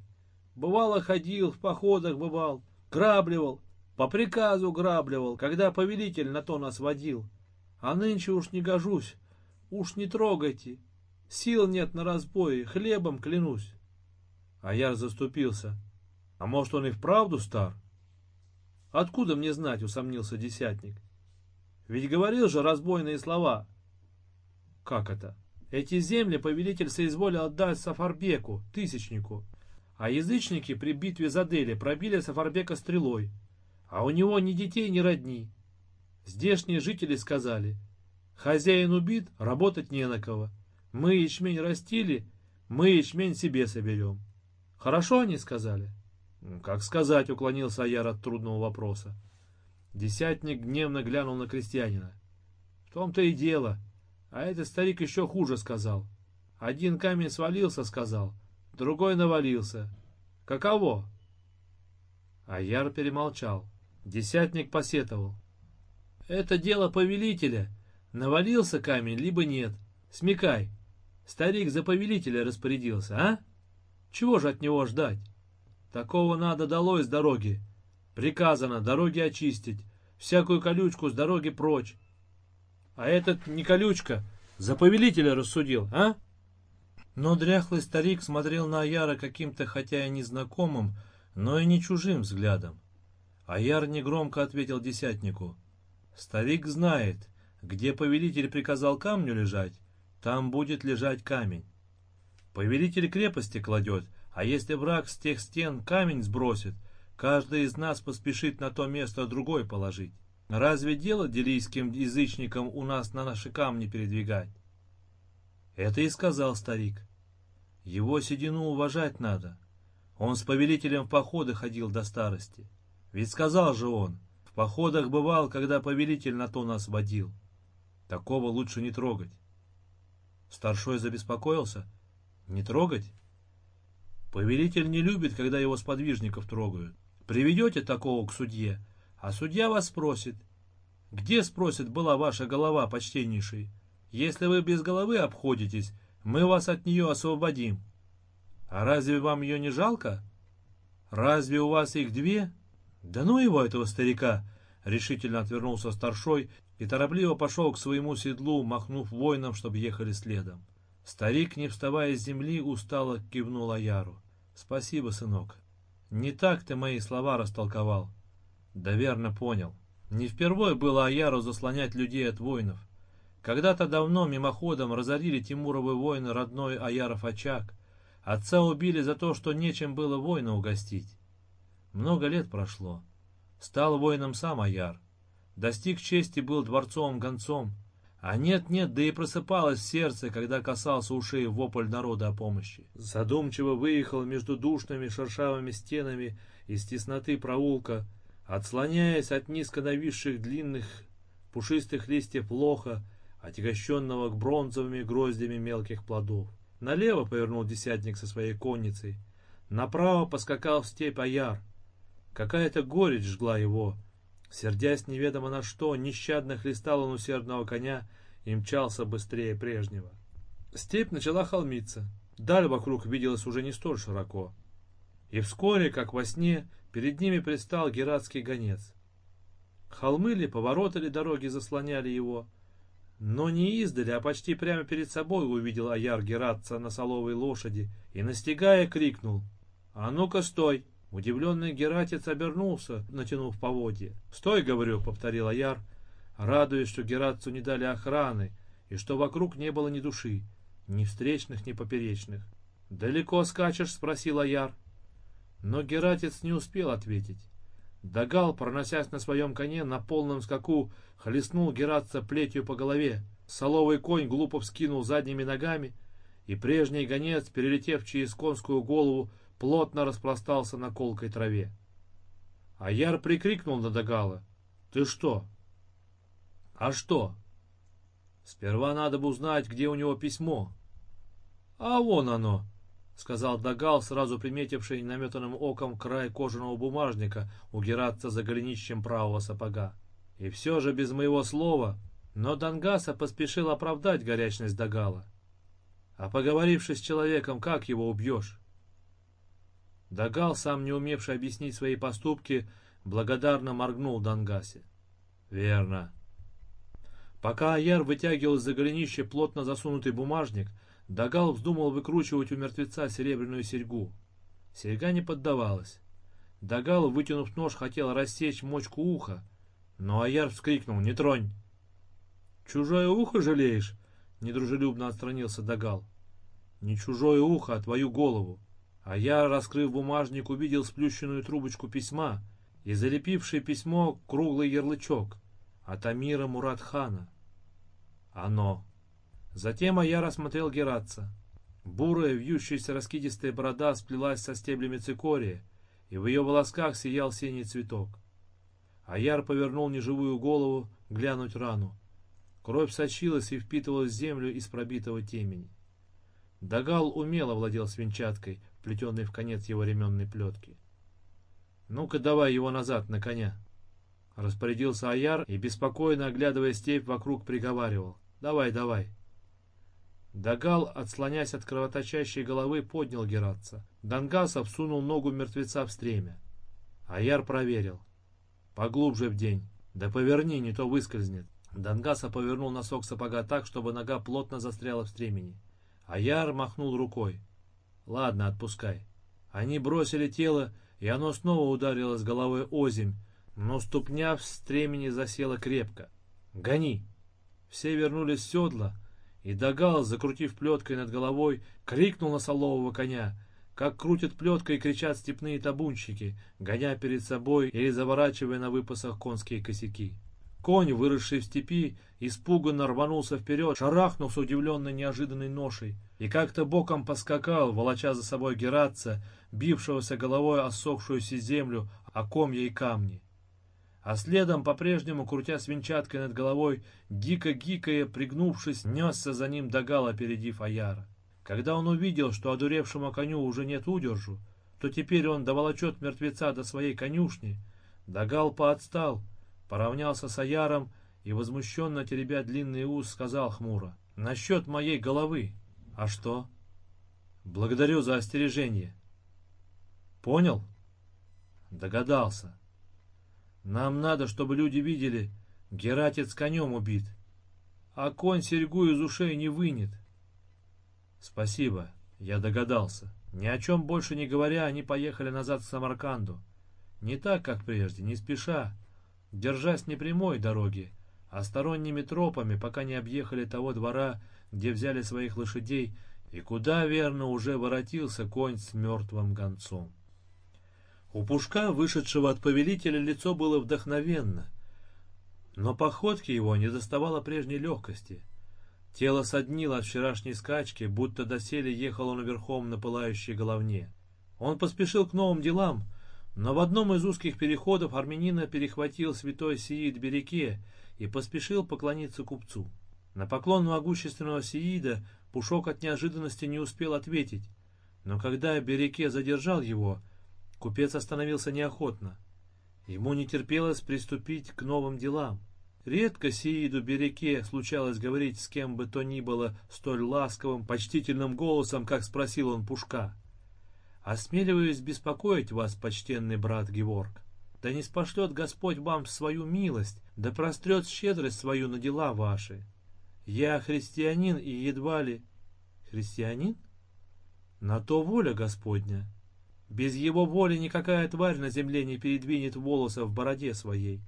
Бывало ходил, в походах бывал, грабливал, по приказу грабливал, когда повелитель на то нас водил. А нынче уж не гожусь, уж не трогайте. Сил нет на разбои, хлебом клянусь. А я заступился. А может, он и вправду стар? Откуда мне знать, усомнился десятник. Ведь говорил же разбойные слова. Как это? Эти земли повелитель соизволил отдать Сафарбеку, тысячнику, а язычники при битве за Дели пробили Сафарбека стрелой, а у него ни детей, ни родни. Здешние жители сказали, хозяин убит, работать не на кого. Мы ячмень растили, мы ячмень себе соберем. Хорошо они сказали? Как сказать, уклонился Аяр от трудного вопроса. Десятник гневно глянул на крестьянина. В том-то и дело. А этот старик еще хуже сказал. Один камень свалился, сказал, другой навалился. Каково? Аяр перемолчал. Десятник посетовал. Это дело повелителя. Навалился камень, либо нет. Смекай. Старик за повелителя распорядился, а? Чего же от него ждать? Такого надо долой с дороги. Приказано дороги очистить, всякую колючку с дороги прочь. А этот не колючка, за повелителя рассудил, а? Но дряхлый старик смотрел на Аяра каким-то, хотя и незнакомым, но и не чужим взглядом. Аяр негромко ответил десятнику. «Старик знает, где повелитель приказал камню лежать, там будет лежать камень. Повелитель крепости кладет, а если враг с тех стен камень сбросит, каждый из нас поспешит на то место другой положить. Разве дело делийским язычникам у нас на наши камни передвигать? Это и сказал старик. Его седину уважать надо. Он с повелителем в походы ходил до старости. Ведь сказал же он, походах бывал, когда повелитель на то нас водил. Такого лучше не трогать. Старшой забеспокоился. Не трогать? Повелитель не любит, когда его сподвижников трогают. Приведете такого к судье, а судья вас спросит. Где, спросит, была ваша голова, почтеннейший? Если вы без головы обходитесь, мы вас от нее освободим. А разве вам ее не жалко? Разве у вас их две? Да ну его, этого старика! Решительно отвернулся старшой и торопливо пошел к своему седлу, махнув воинам, чтобы ехали следом. Старик, не вставая с земли, устало кивнул Аяру. «Спасибо, сынок. Не так ты мои слова растолковал». «Да верно понял. Не впервые было Аяру заслонять людей от воинов. Когда-то давно мимоходом разорили Тимуровы воины родной Аяров очаг. Отца убили за то, что нечем было воина угостить. Много лет прошло. Стал воином сам Аяр. Достиг чести, был дворцовым гонцом. А нет-нет, да и просыпалось сердце, когда касался ушей вопль народа о помощи. Задумчиво выехал между душными шершавыми стенами из тесноты проулка, отслоняясь от низко нависших длинных пушистых листьев лоха, отягощенного к бронзовыми гроздями мелких плодов. Налево повернул десятник со своей конницей, направо поскакал в степь Аяр. Какая-то горечь жгла его. Сердясь неведомо на что, нещадно хлестал он усердного коня и мчался быстрее прежнего. Степь начала холмиться. Даль вокруг виделась уже не столь широко. И вскоре, как во сне, перед ними предстал гератский гонец. Холмы ли, повороты ли дороги заслоняли его, но не издали, а почти прямо перед собой увидел Аяр Гератца на соловой лошади и, настигая, крикнул «А ну-ка, стой!» Удивленный Гератец обернулся, натянув поводья. «Стой, говорю!» — повторил Аяр, радуясь, что Гератцу не дали охраны и что вокруг не было ни души, ни встречных, ни поперечных. «Далеко скачешь?» — спросил Аяр. Но Гератец не успел ответить. Дагал, проносясь на своем коне, на полном скаку хлестнул Гератца плетью по голове. Соловый конь глупо вскинул задними ногами, и прежний гонец, перелетев через конскую голову, плотно распластался на колкой траве. А Яр прикрикнул на Дагала. «Ты что?» «А что?» «Сперва надо бы узнать, где у него письмо». «А вон оно!» — сказал Дагал, сразу приметивший наметанным оком край кожаного бумажника у Гератца за голенищем правого сапога. И все же без моего слова, но Дангаса поспешил оправдать горячность Дагала. А поговорившись с человеком, как его убьешь? Дагал, сам не умевший объяснить свои поступки, благодарно моргнул Дангасе. «Верно». Пока Аяр вытягивал из-за голенища плотно засунутый бумажник, Дагал вздумал выкручивать у мертвеца серебряную серьгу. Серьга не поддавалась. Дагал, вытянув нож, хотел рассечь мочку уха, но Аяр вскрикнул «Не тронь!» «Чужое ухо жалеешь?» — недружелюбно отстранился Дагал. «Не чужое ухо, а твою голову!» Аяр, раскрыв бумажник, увидел сплющенную трубочку письма и залепивший письмо круглый ярлычок от Амира Муратхана. Оно Затем Аяр осмотрел Гератца. Бурая, вьющаяся раскидистая борода сплелась со стеблями цикория, и в ее волосках сиял синий цветок. Аяр повернул неживую голову глянуть рану. Кровь сочилась и впитывалась в землю из пробитого темени. Дагал умело владел свинчаткой, плетенной в конец его ременной плетки. «Ну-ка давай его назад, на коня!» Распорядился Аяр и, беспокойно оглядывая степь, вокруг приговаривал. «Давай, давай!» Дагал, отслонясь от кровоточащей головы, поднял Гератца. Дангасов сунул ногу мертвеца в стремя. Аяр проверил. Поглубже в день. Да поверни, не то выскользнет. Дангаса повернул носок сапога так, чтобы нога плотно застряла в стремени. А Яр махнул рукой. Ладно, отпускай. Они бросили тело, и оно снова ударилось головой озимь, но ступня в стремени засела крепко. «Гони!» Все вернулись в седла, и Дагал, закрутив плеткой над головой, крикнул на солового коня, как крутят плеткой и кричат степные табунщики, гоня перед собой или заворачивая на выпасах конские косяки. Конь, выросший в степи, испуганно рванулся вперед, шарахнулся удивленной неожиданной ношей и как-то боком поскакал, волоча за собой Гератца, бившегося головой осохшуюся землю, о комья и камни. А следом, по-прежнему, крутя свинчаткой над головой, дико гикая, пригнувшись, несся за ним Дагал, опередив Аяра. Когда он увидел, что одуревшему коню уже нет удержу, то теперь он доволочет мертвеца до своей конюшни, Дагал поотстал, поравнялся с Аяром и, возмущенно теребя длинный ус, сказал хмуро, «Насчет моей головы. А что?» «Благодарю за остережение». «Понял?» «Догадался. Нам надо, чтобы люди видели, Гератец конем убит, а конь серьгу из ушей не вынет». «Спасибо, я догадался». Ни о чем больше не говоря, они поехали назад к Самарканду. Не так, как прежде, не спеша, держась не прямой дороги, а сторонними тропами, пока не объехали того двора, где взяли своих лошадей, и куда, верно, уже воротился конь с мертвым гонцом. У Пушка, вышедшего от повелителя, лицо было вдохновенно, но походки его не доставало прежней легкости. Тело соднило от вчерашней скачки, будто доселе ехал он верхом на пылающей головне. Он поспешил к новым делам, но в одном из узких переходов армянина перехватил святой Сиид Береке и поспешил поклониться купцу. На поклон могущественного Сиида Пушок от неожиданности не успел ответить, но когда Береке задержал его, купец остановился неохотно. Ему не терпелось приступить к новым делам. Редко Сииду Береке случалось говорить с кем бы то ни было столь ласковым, почтительным голосом, как спросил он Пушка. Осмеливаюсь беспокоить вас, почтенный брат Геворг. Да не спошлет Господь вам свою милость, да прострет щедрость свою на дела ваши. Я христианин и едва ли... Христианин? На то воля Господня. Без его воли никакая тварь на земле не передвинет волосы в бороде своей.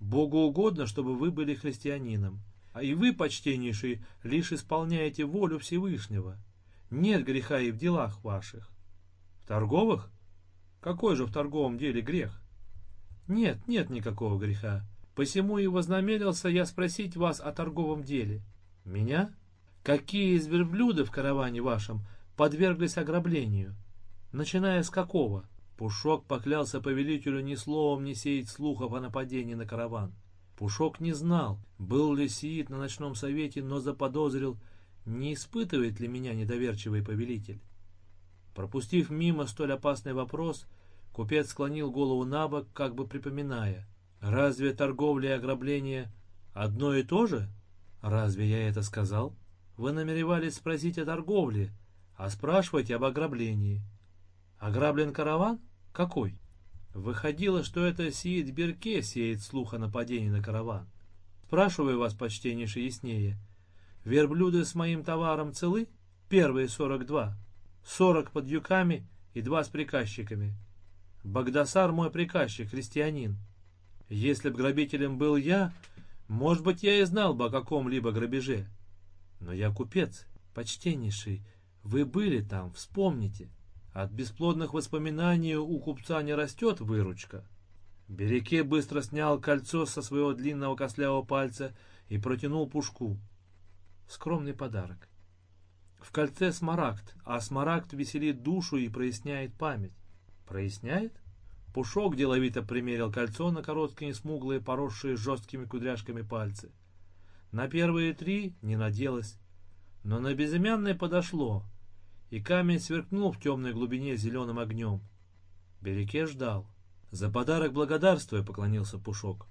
Богу угодно, чтобы вы были христианином. А и вы, почтеннейший, лишь исполняете волю Всевышнего. Нет греха и в делах ваших. Торговых? Какой же в торговом деле грех? Нет, нет никакого греха. Посему и вознамерился я спросить вас о торговом деле. Меня? Какие из верблюдов в караване вашем подверглись ограблению? Начиная с какого? Пушок поклялся повелителю ни словом не сеять слухов о нападении на караван. Пушок не знал, был ли Сиит на ночном совете, но заподозрил, не испытывает ли меня недоверчивый повелитель. Пропустив мимо столь опасный вопрос, купец склонил голову на бок, как бы припоминая. «Разве торговля и ограбление одно и то же? Разве я это сказал? Вы намеревались спросить о торговле, а спрашиваете об ограблении. Ограблен караван? Какой?» Выходило, что это Сиит Берке сеет слух о нападении на караван. Спрашиваю вас, почтеннейше, яснее. Верблюды с моим товаром целы? Первые сорок два сорок под юками и два с приказчиками. Багдасар мой приказчик, христианин. Если б грабителем был я, может быть, я и знал бы о каком-либо грабеже. Но я купец, почтеннейший, вы были там, вспомните. От бесплодных воспоминаний у купца не растет выручка. Береке быстро снял кольцо со своего длинного костлявого пальца и протянул пушку. Скромный подарок. В кольце смарагд, а смарагд веселит душу и проясняет память. Проясняет? Пушок деловито примерил кольцо на короткие смуглые, поросшие жесткими кудряшками пальцы. На первые три не наделось, но на безымянное подошло, и камень сверкнул в темной глубине зеленым огнем. Береке ждал. За подарок благодарствуя поклонился Пушок.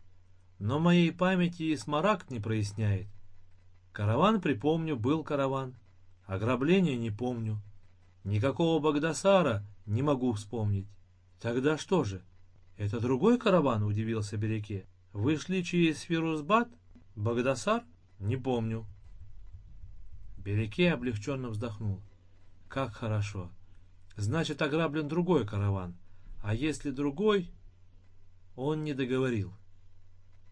Но моей памяти и смарагд не проясняет. Караван, припомню, был караван. Ограбления не помню. Никакого Багдасара не могу вспомнить. Тогда что же? Это другой караван, удивился Береке. Вы шли через Фирузбад? Багдасар? Не помню. Береке облегченно вздохнул. Как хорошо. Значит, ограблен другой караван. А если другой... Он не договорил.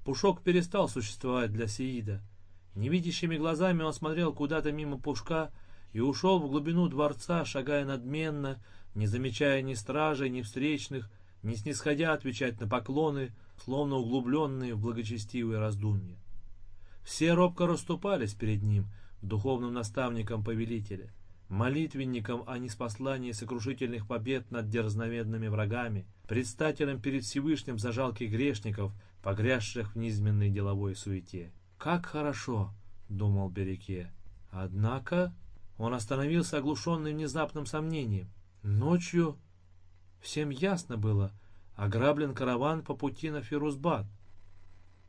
Пушок перестал существовать для Сеида. Невидящими глазами он смотрел куда-то мимо Пушка и ушел в глубину дворца, шагая надменно, не замечая ни стражей, ни встречных, не снисходя отвечать на поклоны, словно углубленные в благочестивые раздумья. Все робко расступались перед ним, духовным наставником повелителя, молитвенником о неспослании сокрушительных побед над дерзновенными врагами, предстателем перед Всевышним за жалких грешников, погрязших в низменной деловой суете. «Как хорошо!» — думал Береке. Однако он остановился оглушенный внезапным сомнением. Ночью всем ясно было, ограблен караван по пути на Фирузбад.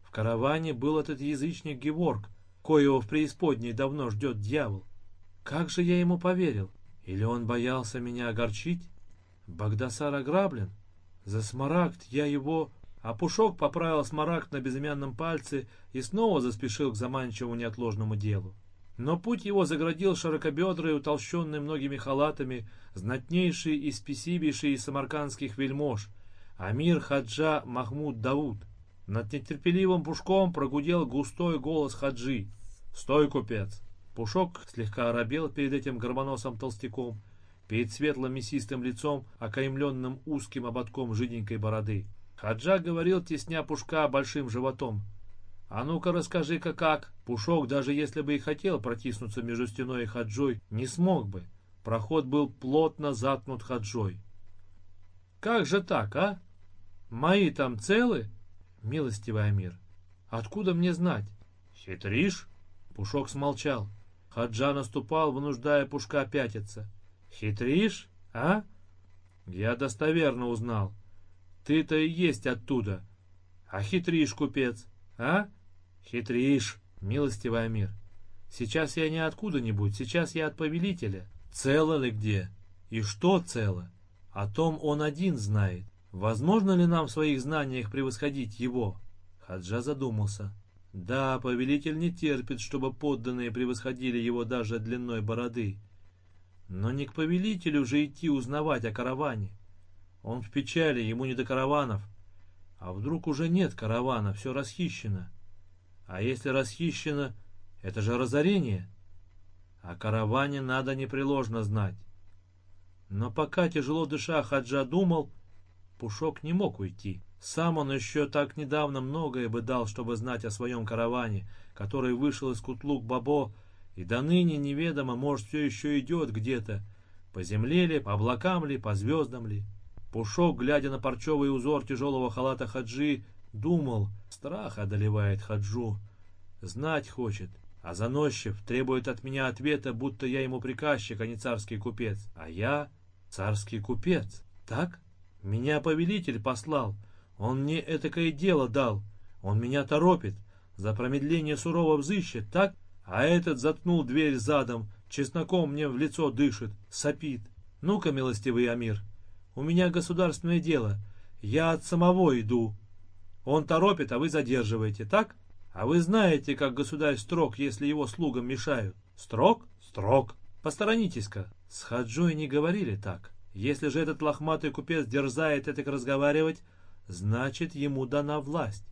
В караване был этот язычник Геворг, коего в преисподней давно ждет дьявол. Как же я ему поверил? Или он боялся меня огорчить? Багдасар ограблен? За смарагд я его... А Пушок поправил смарагд на безымянном пальце и снова заспешил к заманчивому неотложному делу. Но путь его заградил широкобедрый, утолщенный многими халатами, знатнейший и спесивейший из самаркандских вельмож, Амир Хаджа Махмуд Дауд. Над нетерпеливым пушком прогудел густой голос Хаджи. «Стой, купец!» Пушок слегка оробел перед этим горбоносым толстяком, перед светлым мясистым лицом, окаймленным узким ободком жиденькой бороды. Хаджа говорил, тесня Пушка большим животом. «А ну-ка расскажи-ка как!» Пушок, даже если бы и хотел протиснуться между стеной и Хаджой, не смог бы. Проход был плотно заткнут Хаджой. «Как же так, а? Мои там целы?» «Милостивый Амир, откуда мне знать?» «Хитришь?» Пушок смолчал. Хаджа наступал, вынуждая Пушка пятиться. «Хитришь, а?» «Я достоверно узнал. Ты-то и есть оттуда. А хитришь, купец, а?» «Хитришь, милостивый Амир. Сейчас я не откуда-нибудь, сейчас я от повелителя. Цело ли где? И что цело? О том он один знает. Возможно ли нам в своих знаниях превосходить его?» Хаджа задумался. Да, повелитель не терпит, чтобы подданные превосходили его даже длиной бороды. Но не к повелителю же идти узнавать о караване. Он в печали, ему не до караванов. А вдруг уже нет каравана, все расхищено. А если расхищено, это же разорение. О караване надо непреложно знать. Но пока тяжело дыша Хаджа думал, Пушок не мог уйти. Сам он еще так недавно многое бы дал, чтобы знать о своем караване, который вышел из Кутлук-Бабо, и до ныне неведомо, может, все еще идет где-то, по земле ли, по облакам ли, по звездам ли. Пушок, глядя на парчевый узор тяжелого халата Хаджи, думал, страх одолевает Хаджу. Знать хочет, а заносчив требует от меня ответа, будто я ему приказчик, а не царский купец. А я царский купец, так? Меня повелитель послал, он мне этакое дело дал. Он меня торопит. За промедление сурово взыщет, так? А этот заткнул дверь задом, чесноком мне в лицо дышит, сопит. Ну-ка, милостивый Амир, у меня государственное дело. Я от самого иду. Он торопит, а вы задерживаете, так? А вы знаете, как государь строг, если его слугам мешают. Строг? Строг. Посторонитесь-ка. С Хаджой не говорили так. Если же этот лохматый купец дерзает это разговаривать, значит, ему дана власть.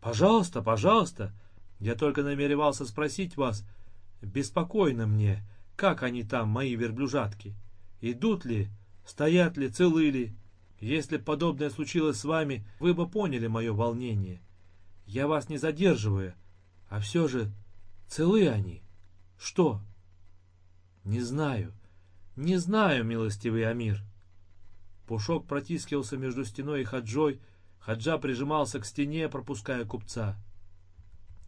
Пожалуйста, пожалуйста, я только намеревался спросить вас, беспокойно мне, как они там, мои верблюжатки? Идут ли, стоят ли, целы ли? Если подобное случилось с вами, вы бы поняли мое волнение. Я вас не задерживаю, а все же целы они. Что? Не знаю, не знаю, милостивый Амир. Пушок протискивался между стеной и хаджой, Хаджа прижимался к стене, пропуская купца.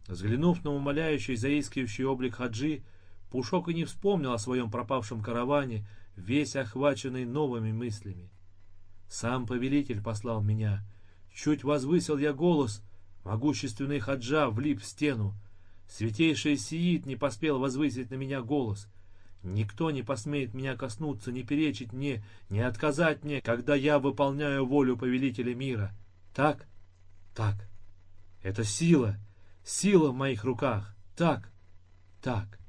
Взглянув на умоляющий, заискивающий облик Хаджи, Пушок и не вспомнил о своем пропавшем караване, весь охваченный новыми мыслями. Сам повелитель послал меня. Чуть возвысил я голос, могущественный Хаджа влип в стену. Святейший Сиит не поспел возвысить на меня голос. Никто не посмеет меня коснуться, не перечить мне, не отказать мне, когда я выполняю волю повелителя мира. Так? Так. Это сила, сила в моих руках. Так, так.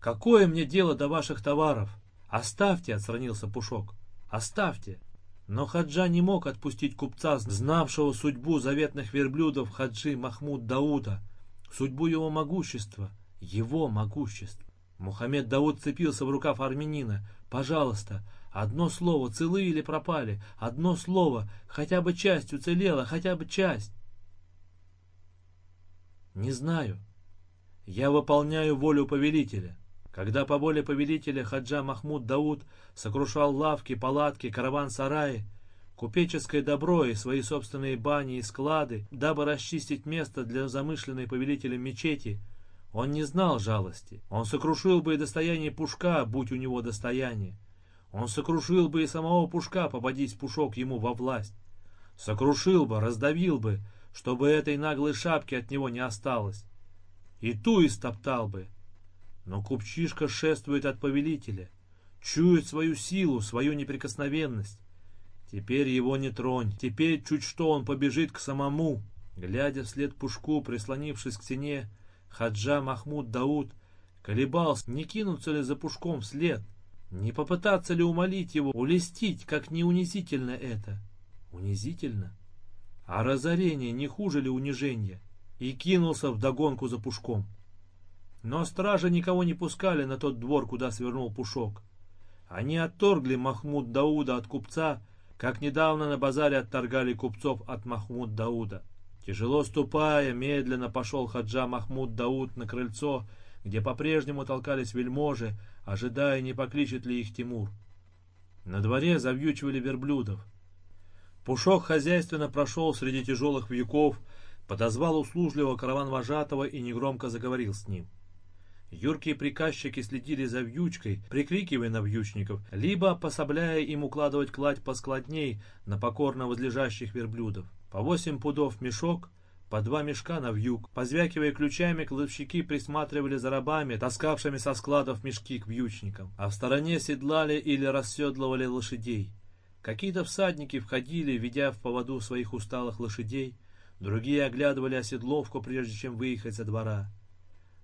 Какое мне дело до ваших товаров? Оставьте, отстранился Пушок. Оставьте. Но Хаджа не мог отпустить купца, знавшего судьбу заветных верблюдов Хаджи Махмуд Дауда, судьбу его могущества, его могущества. Мухаммед Дауд цепился в рукав армянина. «Пожалуйста, одно слово, целы или пропали, одно слово, хотя бы часть уцелела, хотя бы часть». «Не знаю. Я выполняю волю повелителя. Когда по воле повелителя Хаджа Махмуд Дауд сокрушал лавки, палатки, караван-сараи, купеческое добро и свои собственные бани и склады, дабы расчистить место для замышленной повелителем мечети, он не знал жалости. Он сокрушил бы и достояние Пушка, будь у него достояние. Он сокрушил бы и самого Пушка, попадись Пушок ему во власть. Сокрушил бы, раздавил бы, чтобы этой наглой шапки от него не осталось. И ту истоптал бы, но купчишка шествует от повелителя, чует свою силу, свою неприкосновенность. Теперь его не тронь, теперь чуть что он побежит к самому. Глядя вслед пушку, прислонившись к стене, Хаджа Махмуд Дауд колебался, не кинуться ли за пушком вслед, не попытаться ли умолить его, улестить, как не унизительно это. Унизительно? А разорение не хуже ли унижения? И кинулся вдогонку за пушком. Но стражи никого не пускали на тот двор, куда свернул Пушок. Они отторгли Махмуд Дауда от купца, как недавно на базаре отторгали купцов от Махмуд Дауда. Тяжело ступая, медленно пошел Хаджа Махмуд Дауд на крыльцо, где по-прежнему толкались вельможи, ожидая, не покличет ли их Тимур. На дворе завьючивали верблюдов. Пушок хозяйственно прошел среди тяжелых вьюков, подозвал услужливого караван-вожатого и негромко заговорил с ним. Юркие приказчики следили за вьючкой, прикрикивая на вьючников, либо пособляя им укладывать кладь поскладней на покорно возлежащих верблюдов. По восемь пудов мешок, по два мешка на вьюг. Позвякивая ключами, кладовщики присматривали за рабами, таскавшими со складов мешки к вьючникам, а в стороне седлали или расседлывали лошадей. Какие-то всадники входили, ведя в поводу своих усталых лошадей, другие оглядывали оседловку, прежде чем выехать со двора.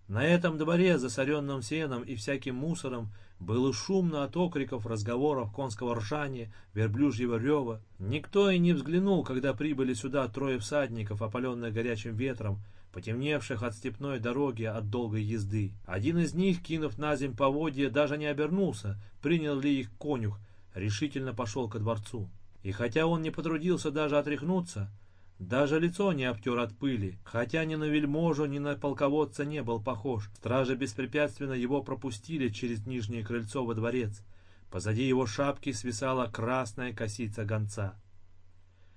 На этом дворе, засоренном сеном и всяким мусором, было шумно от окриков, разговоров, конского ржания, верблюжьего рева. Никто и не взглянул, когда прибыли сюда трое всадников, опаленных горячим ветром, потемневших от степной дороги от долгой езды. Один из них, кинув на земь поводья, даже не обернулся, принял ли их конюх, решительно пошел ко дворцу. И хотя он не потрудился даже отряхнуться, даже лицо не обтер от пыли, хотя ни на вельможу, ни на полководца не был похож. Стражи беспрепятственно его пропустили через нижнее крыльцо во дворец. Позади его шапки свисала красная косица гонца.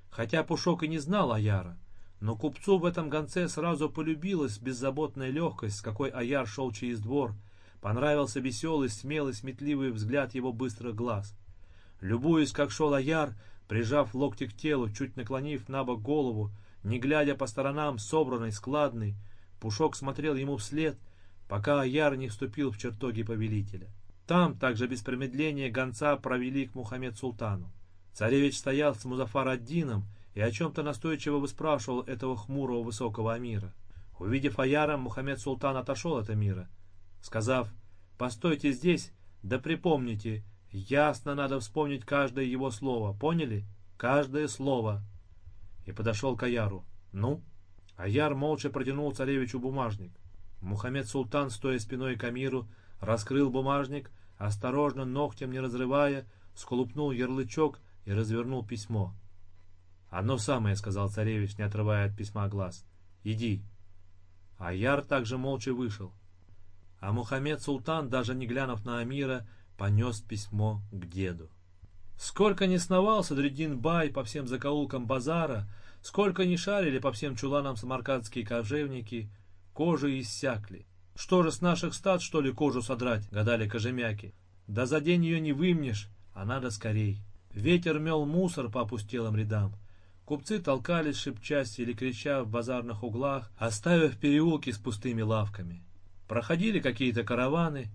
Хотя Пушок и не знал Аяра, но купцу в этом гонце сразу полюбилась беззаботная легкость, с какой Аяр шел через двор. Понравился веселый, смелый, сметливый взгляд его быстрых глаз. Любуясь, как шел Аяр, Прижав локти к телу, чуть наклонив на бок голову, не глядя по сторонам, собранный, складный, Пушок смотрел ему вслед, пока Аяр не вступил в чертоги повелителя. Там, также без промедления, гонца провели к Мухаммед Султану. Царевич стоял с Музафар-ад-Дином и о чем-то настойчиво выспрашивал этого хмурого высокого амира. Увидев Аяра, Мухаммед Султан отошел от амира, сказав, «Постойте здесь, да припомните, Ясно надо вспомнить каждое его слово, поняли? Каждое слово. И подошел к Аяру. Ну? Аяр молча протянул царевичу бумажник. Мухаммед Султан, стоя спиной к Амиру, раскрыл бумажник, осторожно, ногтем не разрывая, сколупнул ярлычок и развернул письмо. «Одно самое», — сказал царевич, не отрывая от письма глаз. «Иди». Аяр также молча вышел. А Мухаммед Султан, даже не глянув на Амира, понес письмо к деду. Сколько не сновал Садридин Бай по всем закоулкам базара, сколько не шарили по всем чуланам самаркандские кожевники, кожи иссякли. Что же с наших стад, что ли, кожу содрать, гадали кожемяки. Да за день ее не вымнешь, а надо скорей. Ветер мел мусор по опустелым рядам. Купцы толкались, шепчась или крича в базарных углах, оставив переулки с пустыми лавками. Проходили какие-то караваны,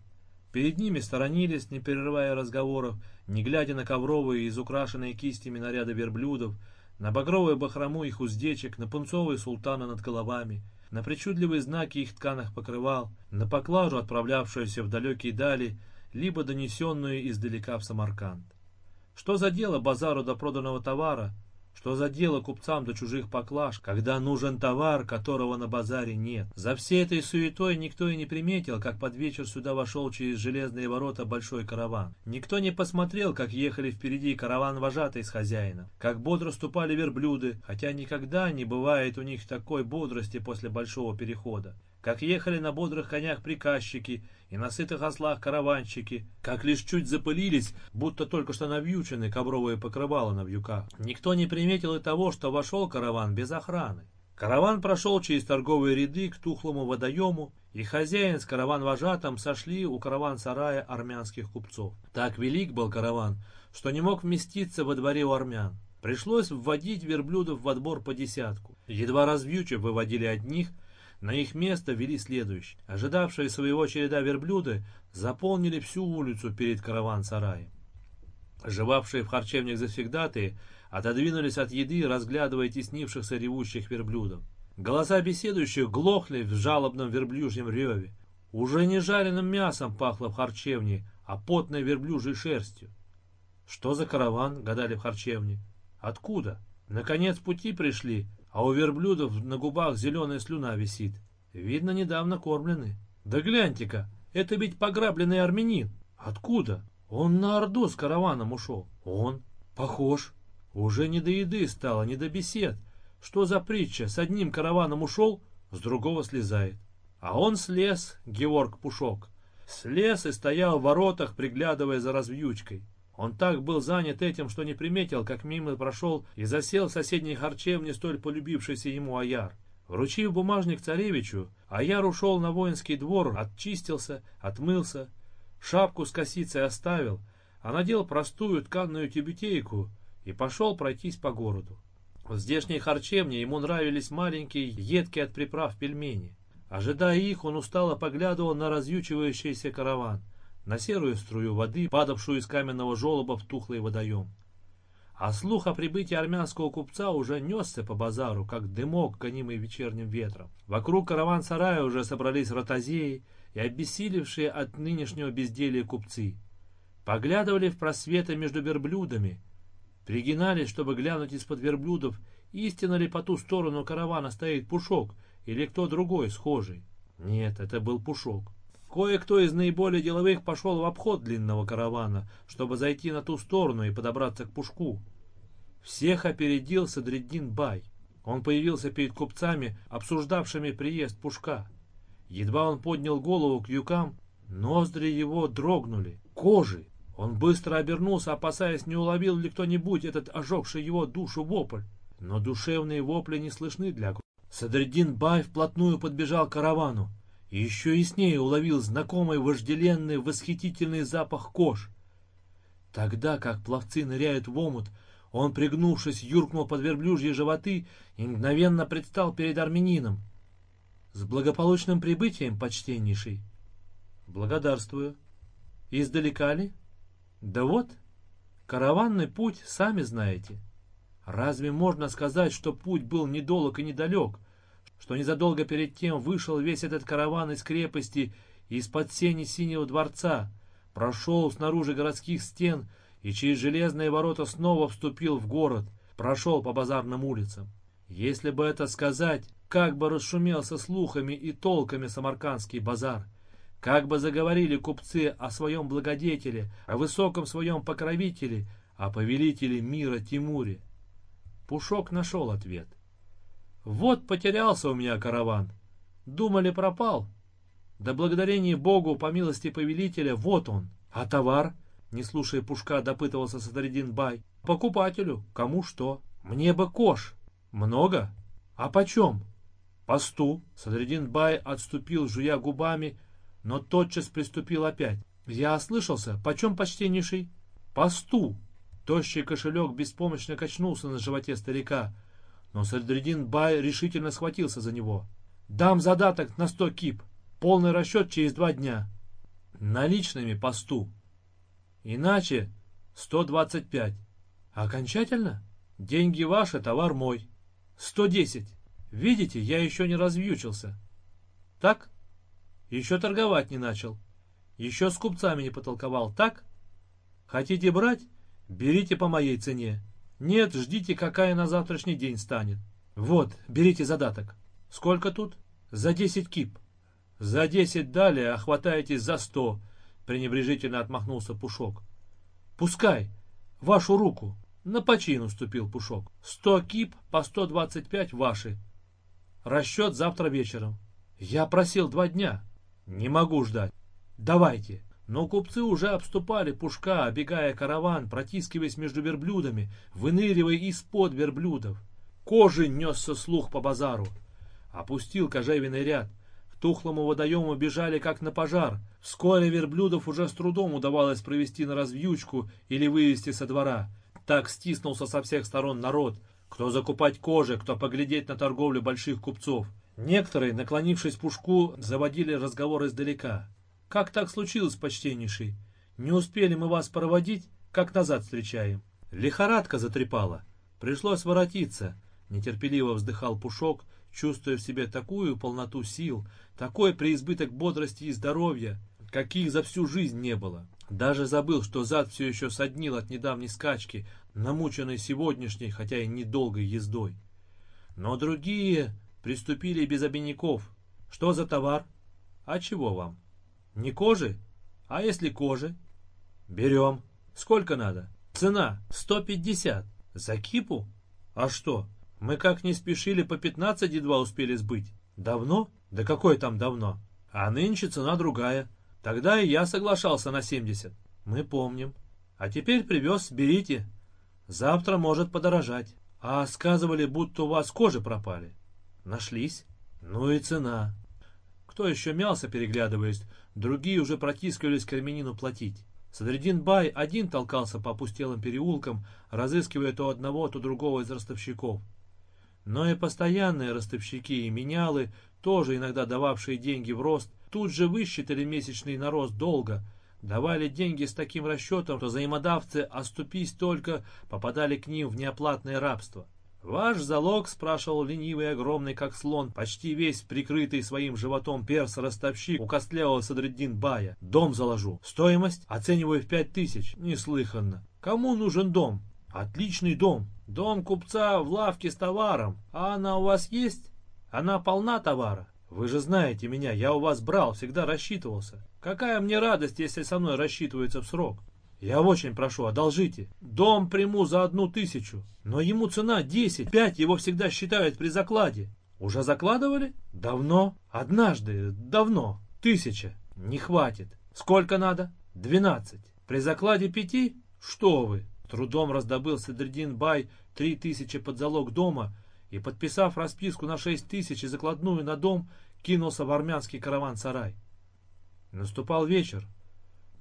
Перед ними сторонились, не перерывая разговоров, не глядя на ковровые, изукрашенные кистями наряды верблюдов, на багровую бахрому их уздечек, на пунцовые султаны над головами, на причудливые знаки их тканых покрывал, на поклажу, отправлявшуюся в далекие дали, либо донесенную издалека в Самарканд. Что за дело базару до проданного товара, что за дело купцам до чужих поклаж, когда нужен товар, которого на базаре нет? За всей этой суетой никто и не приметил, как под вечер сюда вошел через железные ворота большой караван. Никто не посмотрел, как ехали впереди караван вожатый с хозяином, как бодро ступали верблюды, хотя никогда не бывает у них такой бодрости после большого перехода как ехали на бодрых конях приказчики и на сытых ослах караванщики, как лишь чуть запылились, будто только что навьючены ковровые покрывала на вьюках. Никто не приметил и того, что вошел караван без охраны. Караван прошел через торговые ряды к тухлому водоему, и хозяин с караван-вожатым сошли у караван-сарая армянских купцов. Так велик был караван, что не мог вместиться во дворе у армян. Пришлось вводить верблюдов в отбор по десятку. Едва развьючив, выводили одних – на их место вели следующие. Ожидавшие своего череда верблюды заполнили всю улицу перед караван-сараем. Живавшие в харчевнях завсегдатые отодвинулись от еды, разглядывая теснившихся ревущих верблюдов. Голоса беседующих глохли в жалобном верблюжьем реве. Уже не жареным мясом пахло в харчевне, а потной верблюжьей шерстью. Что за караван, гадали в харчевне? Откуда? Наконец пути пришли, а у верблюдов на губах зеленая слюна висит. Видно, недавно кормлены. Да гляньте-ка, это ведь пограбленный армянин. Откуда? Он на Орду с караваном ушел. Он? Похож. Уже не до еды стало, не до бесед. Что за притча? С одним караваном ушел, с другого слезает. А он слез, Георг Пушок. Слез и стоял в воротах, приглядывая за развьючкой. Он так был занят этим, что не приметил, как мимо прошел и засел в соседней харчевне столь полюбившийся ему Аяр. Вручив бумажник царевичу, Аяр ушел на воинский двор, отчистился, отмылся, шапку с косицей оставил, а надел простую тканную тюбетейку и пошел пройтись по городу. В здешней харчевне ему нравились маленькие, едкие от приправ пельмени. Ожидая их, он устало поглядывал на разъючивающийся караван — на серую струю воды, падавшую из каменного желоба в тухлый водоем. А слух о прибытии армянского купца уже несся по базару, как дымок, гонимый вечерним ветром. Вокруг караван-сарая уже собрались ротозеи и обессилевшие от нынешнего безделия купцы. Поглядывали в просветы между верблюдами, пригинались, чтобы глянуть из-под верблюдов, истинно ли по ту сторону каравана стоит Пушок или кто другой схожий. Нет, это был Пушок. Кое-кто из наиболее деловых пошел в обход длинного каравана, чтобы зайти на ту сторону и подобраться к пушку. Всех опередил Садриддин Бай. Он появился перед купцами, обсуждавшими приезд пушка. Едва он поднял голову к юкам, ноздри его дрогнули, кожи. Он быстро обернулся, опасаясь, не уловил ли кто-нибудь этот ожегший его душу вопль. Но душевные вопли не слышны для Садриддин Бай вплотную подбежал к каравану еще яснее уловил знакомый вожделенный восхитительный запах кож. Тогда, как пловцы ныряют в омут, он, пригнувшись, юркнул под верблюжьи животы и мгновенно предстал перед армянином. «С благополучным прибытием, почтеннейший!» «Благодарствую. Издалека ли?» «Да вот, караванный путь, сами знаете. Разве можно сказать, что путь был недолог и недалек?» Что незадолго перед тем вышел весь этот караван из крепости и из-под сени Синего дворца, прошел снаружи городских стен и через железные ворота снова вступил в город, прошел по базарным улицам. Если бы это сказать, как бы расшумелся слухами и толками самаркандский базар, как бы заговорили купцы о своем благодетеле, о высоком своем покровителе, о повелителе мира Тимуре. Пушок нашел ответ — вот потерялся у меня караван. Думали, пропал. Да благодарение Богу, по милости повелителя, вот он. А товар? Не слушая Пушка, допытывался Садридин Бай. Покупателю, кому что. Мне бы кош. Много? А почем? По сту. Садридин Бай отступил, жуя губами, но тотчас приступил опять. Я ослышался. Почем, почтеннейший? По сту. Тощий кошелек беспомощно качнулся на животе старика. Но Сальдредин Бай решительно схватился за него. «Дам задаток на сто кип. Полный расчет через два дня. Наличными по сту. Иначе сто двадцать пять. Окончательно? Деньги ваши, товар мой. Сто десять. Видите, я еще не развьючился. Так? Еще торговать не начал. Еще с купцами не потолковал, так? Хотите брать? Берите по моей цене. Нет, ждите, какая на завтрашний день станет. Вот, берите задаток. Сколько тут? За десять кип. За десять далее, а хватаетесь за сто, пренебрежительно отмахнулся Пушок. Пускай, вашу руку. На почин уступил Пушок. Сто кип по сто двадцать пять ваши. Расчет завтра вечером. Я просил два дня. Не могу ждать. Давайте. Но купцы уже обступали Пушка, обегая караван, протискиваясь между верблюдами, выныривая из-под верблюдов. Кожи несся слух по базару. Опустил кожевенный ряд. К тухлому водоему бежали, как на пожар. Вскоре верблюдов уже с трудом удавалось провести на развьючку или вывести со двора. Так стиснулся со всех сторон народ, кто закупать кожи, кто поглядеть на торговлю больших купцов. Некоторые, наклонившись пушку, заводили разговор издалека. «Как так случилось, почтеннейший? Не успели мы вас проводить, как назад встречаем?» Лихорадка затрепала. Пришлось воротиться. Нетерпеливо вздыхал Пушок, чувствуя в себе такую полноту сил, такой преизбыток бодрости и здоровья, каких за всю жизнь не было. Даже забыл, что зад все еще соднил от недавней скачки, намученной сегодняшней, хотя и недолгой ездой. Но другие приступили без обиняков. Что за товар? А чего вам? Не кожи? А если кожи? Берем. Сколько надо? Цена 150. За кипу? А что? Мы как не спешили, по 15 едва успели сбыть. Давно? Да какое там давно? А нынче цена другая. Тогда и я соглашался на 70. Мы помним. А теперь привез, берите. Завтра может подорожать. А сказывали, будто у вас кожи пропали. Нашлись. Ну и цена. Кто еще мялся, переглядываясь, другие уже протискивались к армянину платить. Садридин Бай один толкался по опустелым переулкам, разыскивая то одного, то другого из ростовщиков. Но и постоянные ростовщики и менялы, тоже иногда дававшие деньги в рост, тут же высчитали месячный нарост долга, давали деньги с таким расчетом, что взаимодавцы, оступись только, попадали к ним в неоплатное рабство. «Ваш залог?» — спрашивал ленивый огромный, как слон, почти весь прикрытый своим животом перс-ростовщик у костлявого Садриддин Бая. «Дом заложу. Стоимость? Оцениваю в пять тысяч. Неслыханно. Кому нужен дом? Отличный дом. Дом купца в лавке с товаром. А она у вас есть? Она полна товара. Вы же знаете меня, я у вас брал, всегда рассчитывался. Какая мне радость, если со мной рассчитывается в срок? Я очень прошу, одолжите. Дом приму за одну тысячу, но ему цена десять, пять его всегда считают при закладе. Уже закладывали? Давно. Однажды, давно. Тысяча. Не хватит. Сколько надо? Двенадцать. При закладе пяти? Что вы? Трудом раздобыл Садридин Бай три тысячи под залог дома и, подписав расписку на шесть тысяч и закладную на дом, кинулся в армянский караван-сарай. Наступал вечер,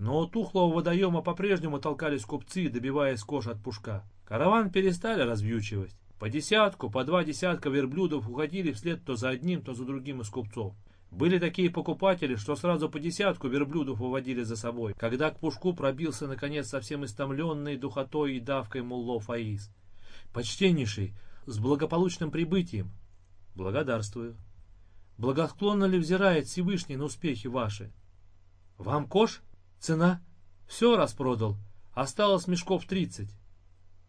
но у тухлого водоема по-прежнему толкались купцы, добиваясь кож от пушка. Караван перестали развьючивать. По десятку, по два десятка верблюдов уходили вслед то за одним, то за другим из купцов. Были такие покупатели, что сразу по десятку верблюдов уводили за собой, когда к пушку пробился, наконец, совсем истомленный духотой и давкой Мулло Фаис. «Почтеннейший, с благополучным прибытием!» «Благодарствую!» Благосклонно ли взирает Всевышний на успехи ваши? Вам кош? Цена? Все распродал. Осталось мешков тридцать.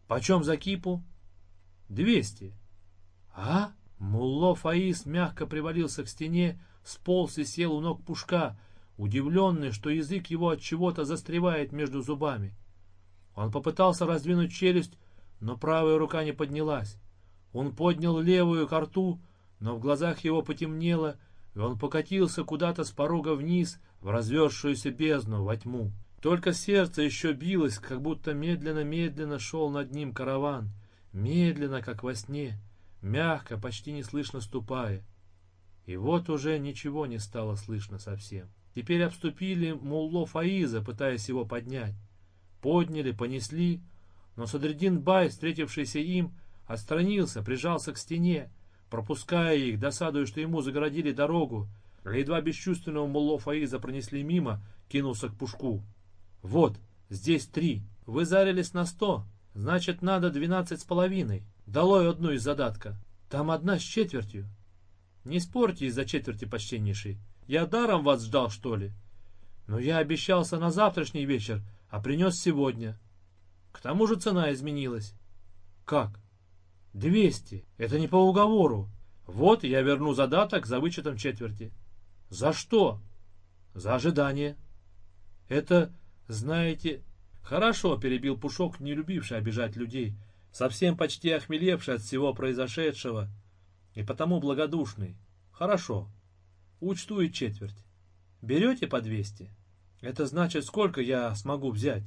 Почем за кипу? Двести. А? Мулло Фаис мягко привалился к стене, сполз и сел у ног пушка, удивленный, что язык его от чего-то застревает между зубами. Он попытался раздвинуть челюсть, но правая рука не поднялась. Он поднял левую к рту, но в глазах его потемнело, и он покатился куда-то с порога вниз, в развершуюся бездну, во тьму. Только сердце еще билось, как будто медленно-медленно шел над ним караван, медленно, как во сне, мягко, почти неслышно ступая. И вот уже ничего не стало слышно совсем. Теперь обступили Мулло Фаиза, пытаясь его поднять. Подняли, понесли, но Садридин Бай, встретившийся им, отстранился, прижался к стене, пропуская их, досадуя, что ему загородили дорогу, едва бесчувственного Мулло Фаиза пронесли мимо, кинулся к пушку. «Вот, здесь три. Вы зарились на сто. Значит, надо двенадцать с половиной. Долой одну из задатка. Там одна с четвертью. Не спорьте из-за четверти, почтеннейший. Я даром вас ждал, что ли? Но я обещался на завтрашний вечер, а принес сегодня. К тому же цена изменилась. Как? Двести. Это не по уговору. Вот я верну задаток за вычетом четверти. За что? За ожидание. Это, знаете... Хорошо, перебил Пушок, не любивший обижать людей, совсем почти охмелевший от всего произошедшего, и потому благодушный. Хорошо. Учту и четверть. Берете по двести? Это значит, сколько я смогу взять?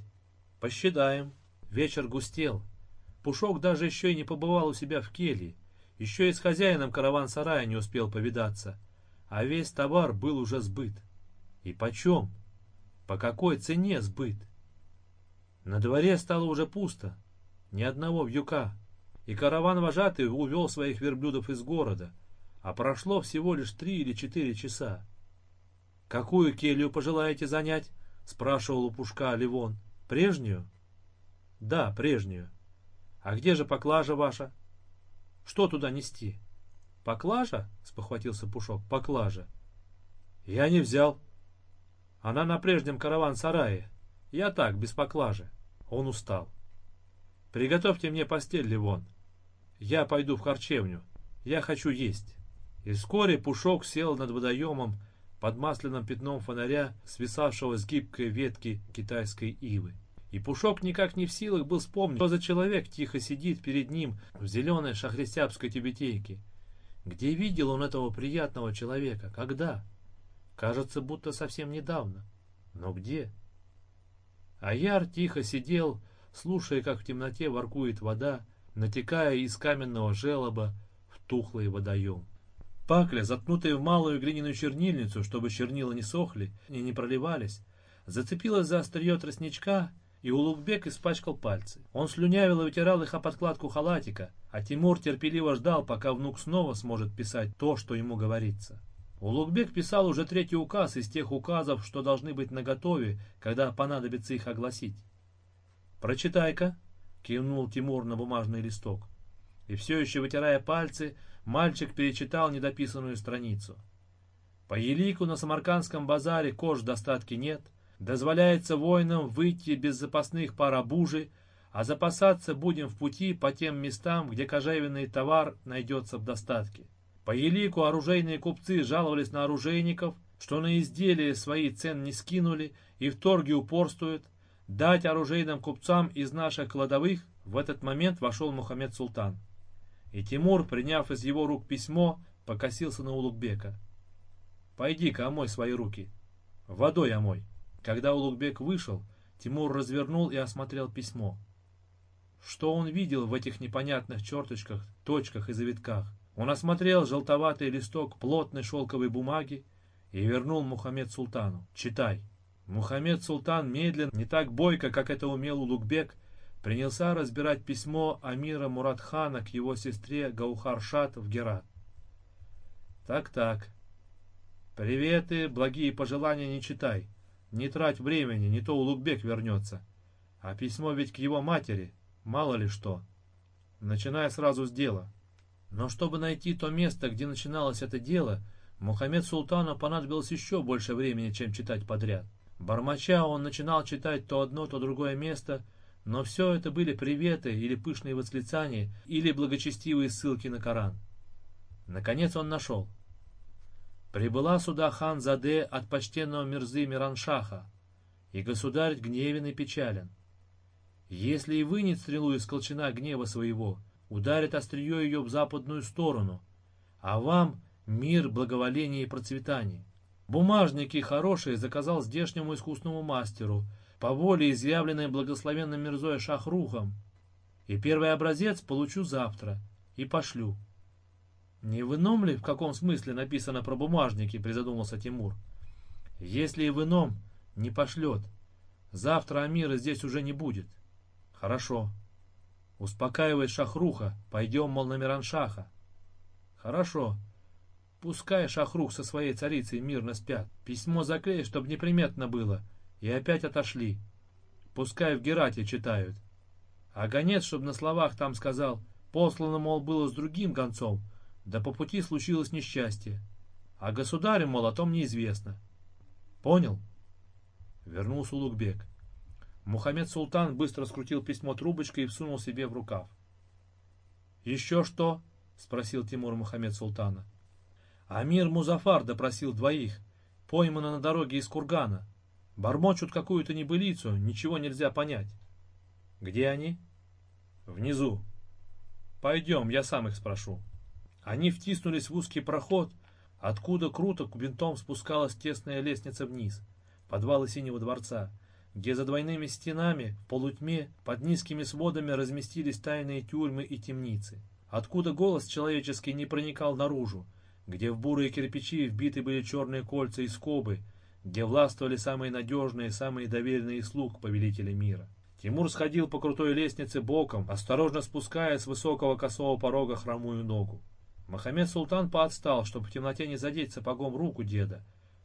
Посчитаем. Вечер густел. Пушок даже еще и не побывал у себя в келье. Еще и с хозяином караван-сарая не успел повидаться. А весь товар был уже сбыт. И почем? По какой цене сбыт? На дворе стало уже пусто. Ни одного вьюка. И караван-вожатый увел своих верблюдов из города. А прошло всего лишь три или четыре часа. «Какую келью пожелаете занять?» — спрашивал у Пушка Ливон. «Прежнюю?» «Да, прежнюю. А где же поклажа ваша?» «Что туда нести?» «Поклажа?» — спохватился Пушок. «Поклажа». «Я не взял», она на прежнем караван-сарае. Я так, без поклажи. Он устал. Приготовьте мне постель, Ливон. Я пойду в харчевню. Я хочу есть. И вскоре Пушок сел над водоемом под масляным пятном фонаря, свисавшего с гибкой ветки китайской ивы. И Пушок никак не в силах был вспомнить, что за человек тихо сидит перед ним в зеленой шахристябской тюбетейке. Где видел он этого приятного человека? Когда? Кажется, будто совсем недавно. Но где? Аяр тихо сидел, слушая, как в темноте воркует вода, натекая из каменного желоба в тухлый водоем. Пакля, заткнутая в малую глиняную чернильницу, чтобы чернила не сохли и не проливались, зацепилась за острие тростничка, и Улугбек испачкал пальцы. Он слюнявил и вытирал их о подкладку халатика, а Тимур терпеливо ждал, пока внук снова сможет писать то, что ему говорится. Улугбек писал уже третий указ из тех указов, что должны быть наготове, когда понадобится их огласить. «Прочитай-ка», — кивнул Тимур на бумажный листок. И все еще вытирая пальцы, мальчик перечитал недописанную страницу. По елику на Самаркандском базаре кож достатки нет, дозволяется воинам выйти без запасных пар обужи, а запасаться будем в пути по тем местам, где кожевенный товар найдется в достатке. По елику оружейные купцы жаловались на оружейников, что на изделия свои цен не скинули и в торге упорствуют. Дать оружейным купцам из наших кладовых в этот момент вошел Мухаммед Султан. И Тимур, приняв из его рук письмо, покосился на Улугбека. «Пойди-ка, омой свои руки. Водой омой». Когда Улугбек вышел, Тимур развернул и осмотрел письмо. Что он видел в этих непонятных черточках, точках и завитках? Он осмотрел желтоватый листок плотной шелковой бумаги и вернул Мухаммед Султану. «Читай». Мухаммед Султан медленно, не так бойко, как это умел Улугбек, принялся разбирать письмо Амира Муратхана к его сестре Гаухаршат в Герат. «Так-так. Приветы, благие пожелания не читай. Не трать времени, не то Улугбек вернется. А письмо ведь к его матери, мало ли что. Начиная сразу с дела». Но чтобы найти то место, где начиналось это дело, Мухаммед Султану понадобилось еще больше времени, чем читать подряд. Бормоча он начинал читать то одно, то другое место, но все это были приветы или пышные восклицания, или благочестивые ссылки на Коран. Наконец он нашел. «Прибыла сюда хан Заде от почтенного Мирзы Мираншаха, и государь гневен и печален. Если и вынет стрелу из колчана гнева своего, ударит острие ее в западную сторону, а вам мир, благоволение и процветание. Бумажники хорошие заказал здешнему искусному мастеру, по воле изъявленной благословенным Мирзой Шахрухом, и первый образец получу завтра и пошлю. Не в ином ли в каком смысле написано про бумажники, призадумался Тимур. Если и в ином, не пошлет. Завтра Амира здесь уже не будет. Хорошо. Успокаивает Шахруха, пойдем, мол, на Мираншаха. Хорошо. Пускай Шахрух со своей царицей мирно спят. Письмо заклеить, чтобы неприметно было. И опять отошли. Пускай в Герате читают. А гонец, чтобы на словах там сказал, послано, мол, было с другим гонцом, да по пути случилось несчастье. А государю, мол, о том неизвестно. Понял? Вернулся Лукбек. Мухаммед Султан быстро скрутил письмо трубочкой и всунул себе в рукав. «Еще что?» — спросил Тимур Мухаммед Султана. «Амир Музафар допросил двоих, поймано на дороге из Кургана. Бормочут какую-то небылицу, ничего нельзя понять». «Где они?» «Внизу». «Пойдем, я сам их спрошу». Они втиснулись в узкий проход, откуда круто винтом спускалась тесная лестница вниз, подвалы Синего дворца, где за двойными стенами, в полутьме, под низкими сводами разместились тайные тюрьмы и темницы, откуда голос человеческий не проникал наружу, где в бурые кирпичи вбиты были черные кольца и скобы, где властвовали самые надежные, самые доверенные слуг повелителя мира. Тимур сходил по крутой лестнице боком, осторожно спуская с высокого косого порога хромую ногу. Махамед Султан поотстал, чтобы в темноте не задеть сапогом руку деда,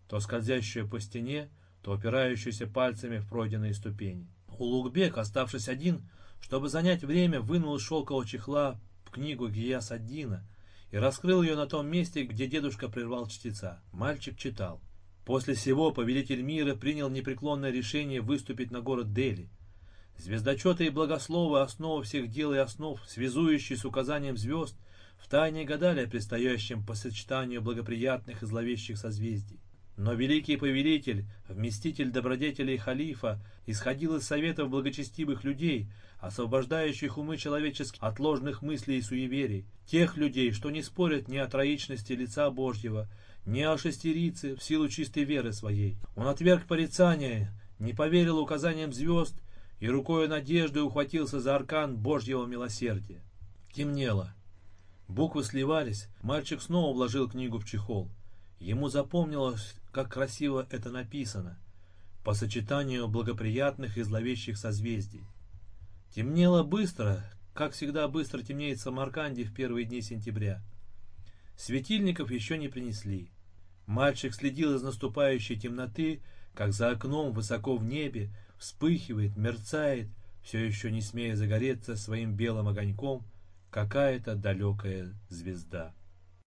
то скользящую по стене, то опирающуюся пальцами в пройденные ступени. Улугбек, оставшись один, чтобы занять время, вынул из шелкового чехла книгу Гияс-Аддина и раскрыл ее на том месте, где дедушка прервал чтеца. Мальчик читал. После всего повелитель мира принял непреклонное решение выступить на город Дели. Звездочеты и благословы, основа всех дел и основ, связующие с указанием звезд – Втайне гадали о предстоящем по сочетанию благоприятных и зловещих созвездий. Но великий повелитель, вместитель добродетелей халифа, исходил из советов благочестивых людей, освобождающих умы человеческих от ложных мыслей и суеверий, тех людей, что не спорят ни о троичности лица Божьего, ни о шестерице в силу чистой веры своей. Он отверг порицание, не поверил указаниям звезд и рукой надежды ухватился за аркан Божьего милосердия. Темнело. Буквы сливались, мальчик снова вложил книгу в чехол. Ему запомнилось, как красиво это написано, по сочетанию благоприятных и зловещих созвездий. Темнело быстро, как всегда быстро темнеет Самарканде в первые дни сентября. Светильников еще не принесли. Мальчик следил из наступающей темноты, как за окном высоко в небе вспыхивает, мерцает, все еще не смея загореться своим белым огоньком, какая-то далекая звезда.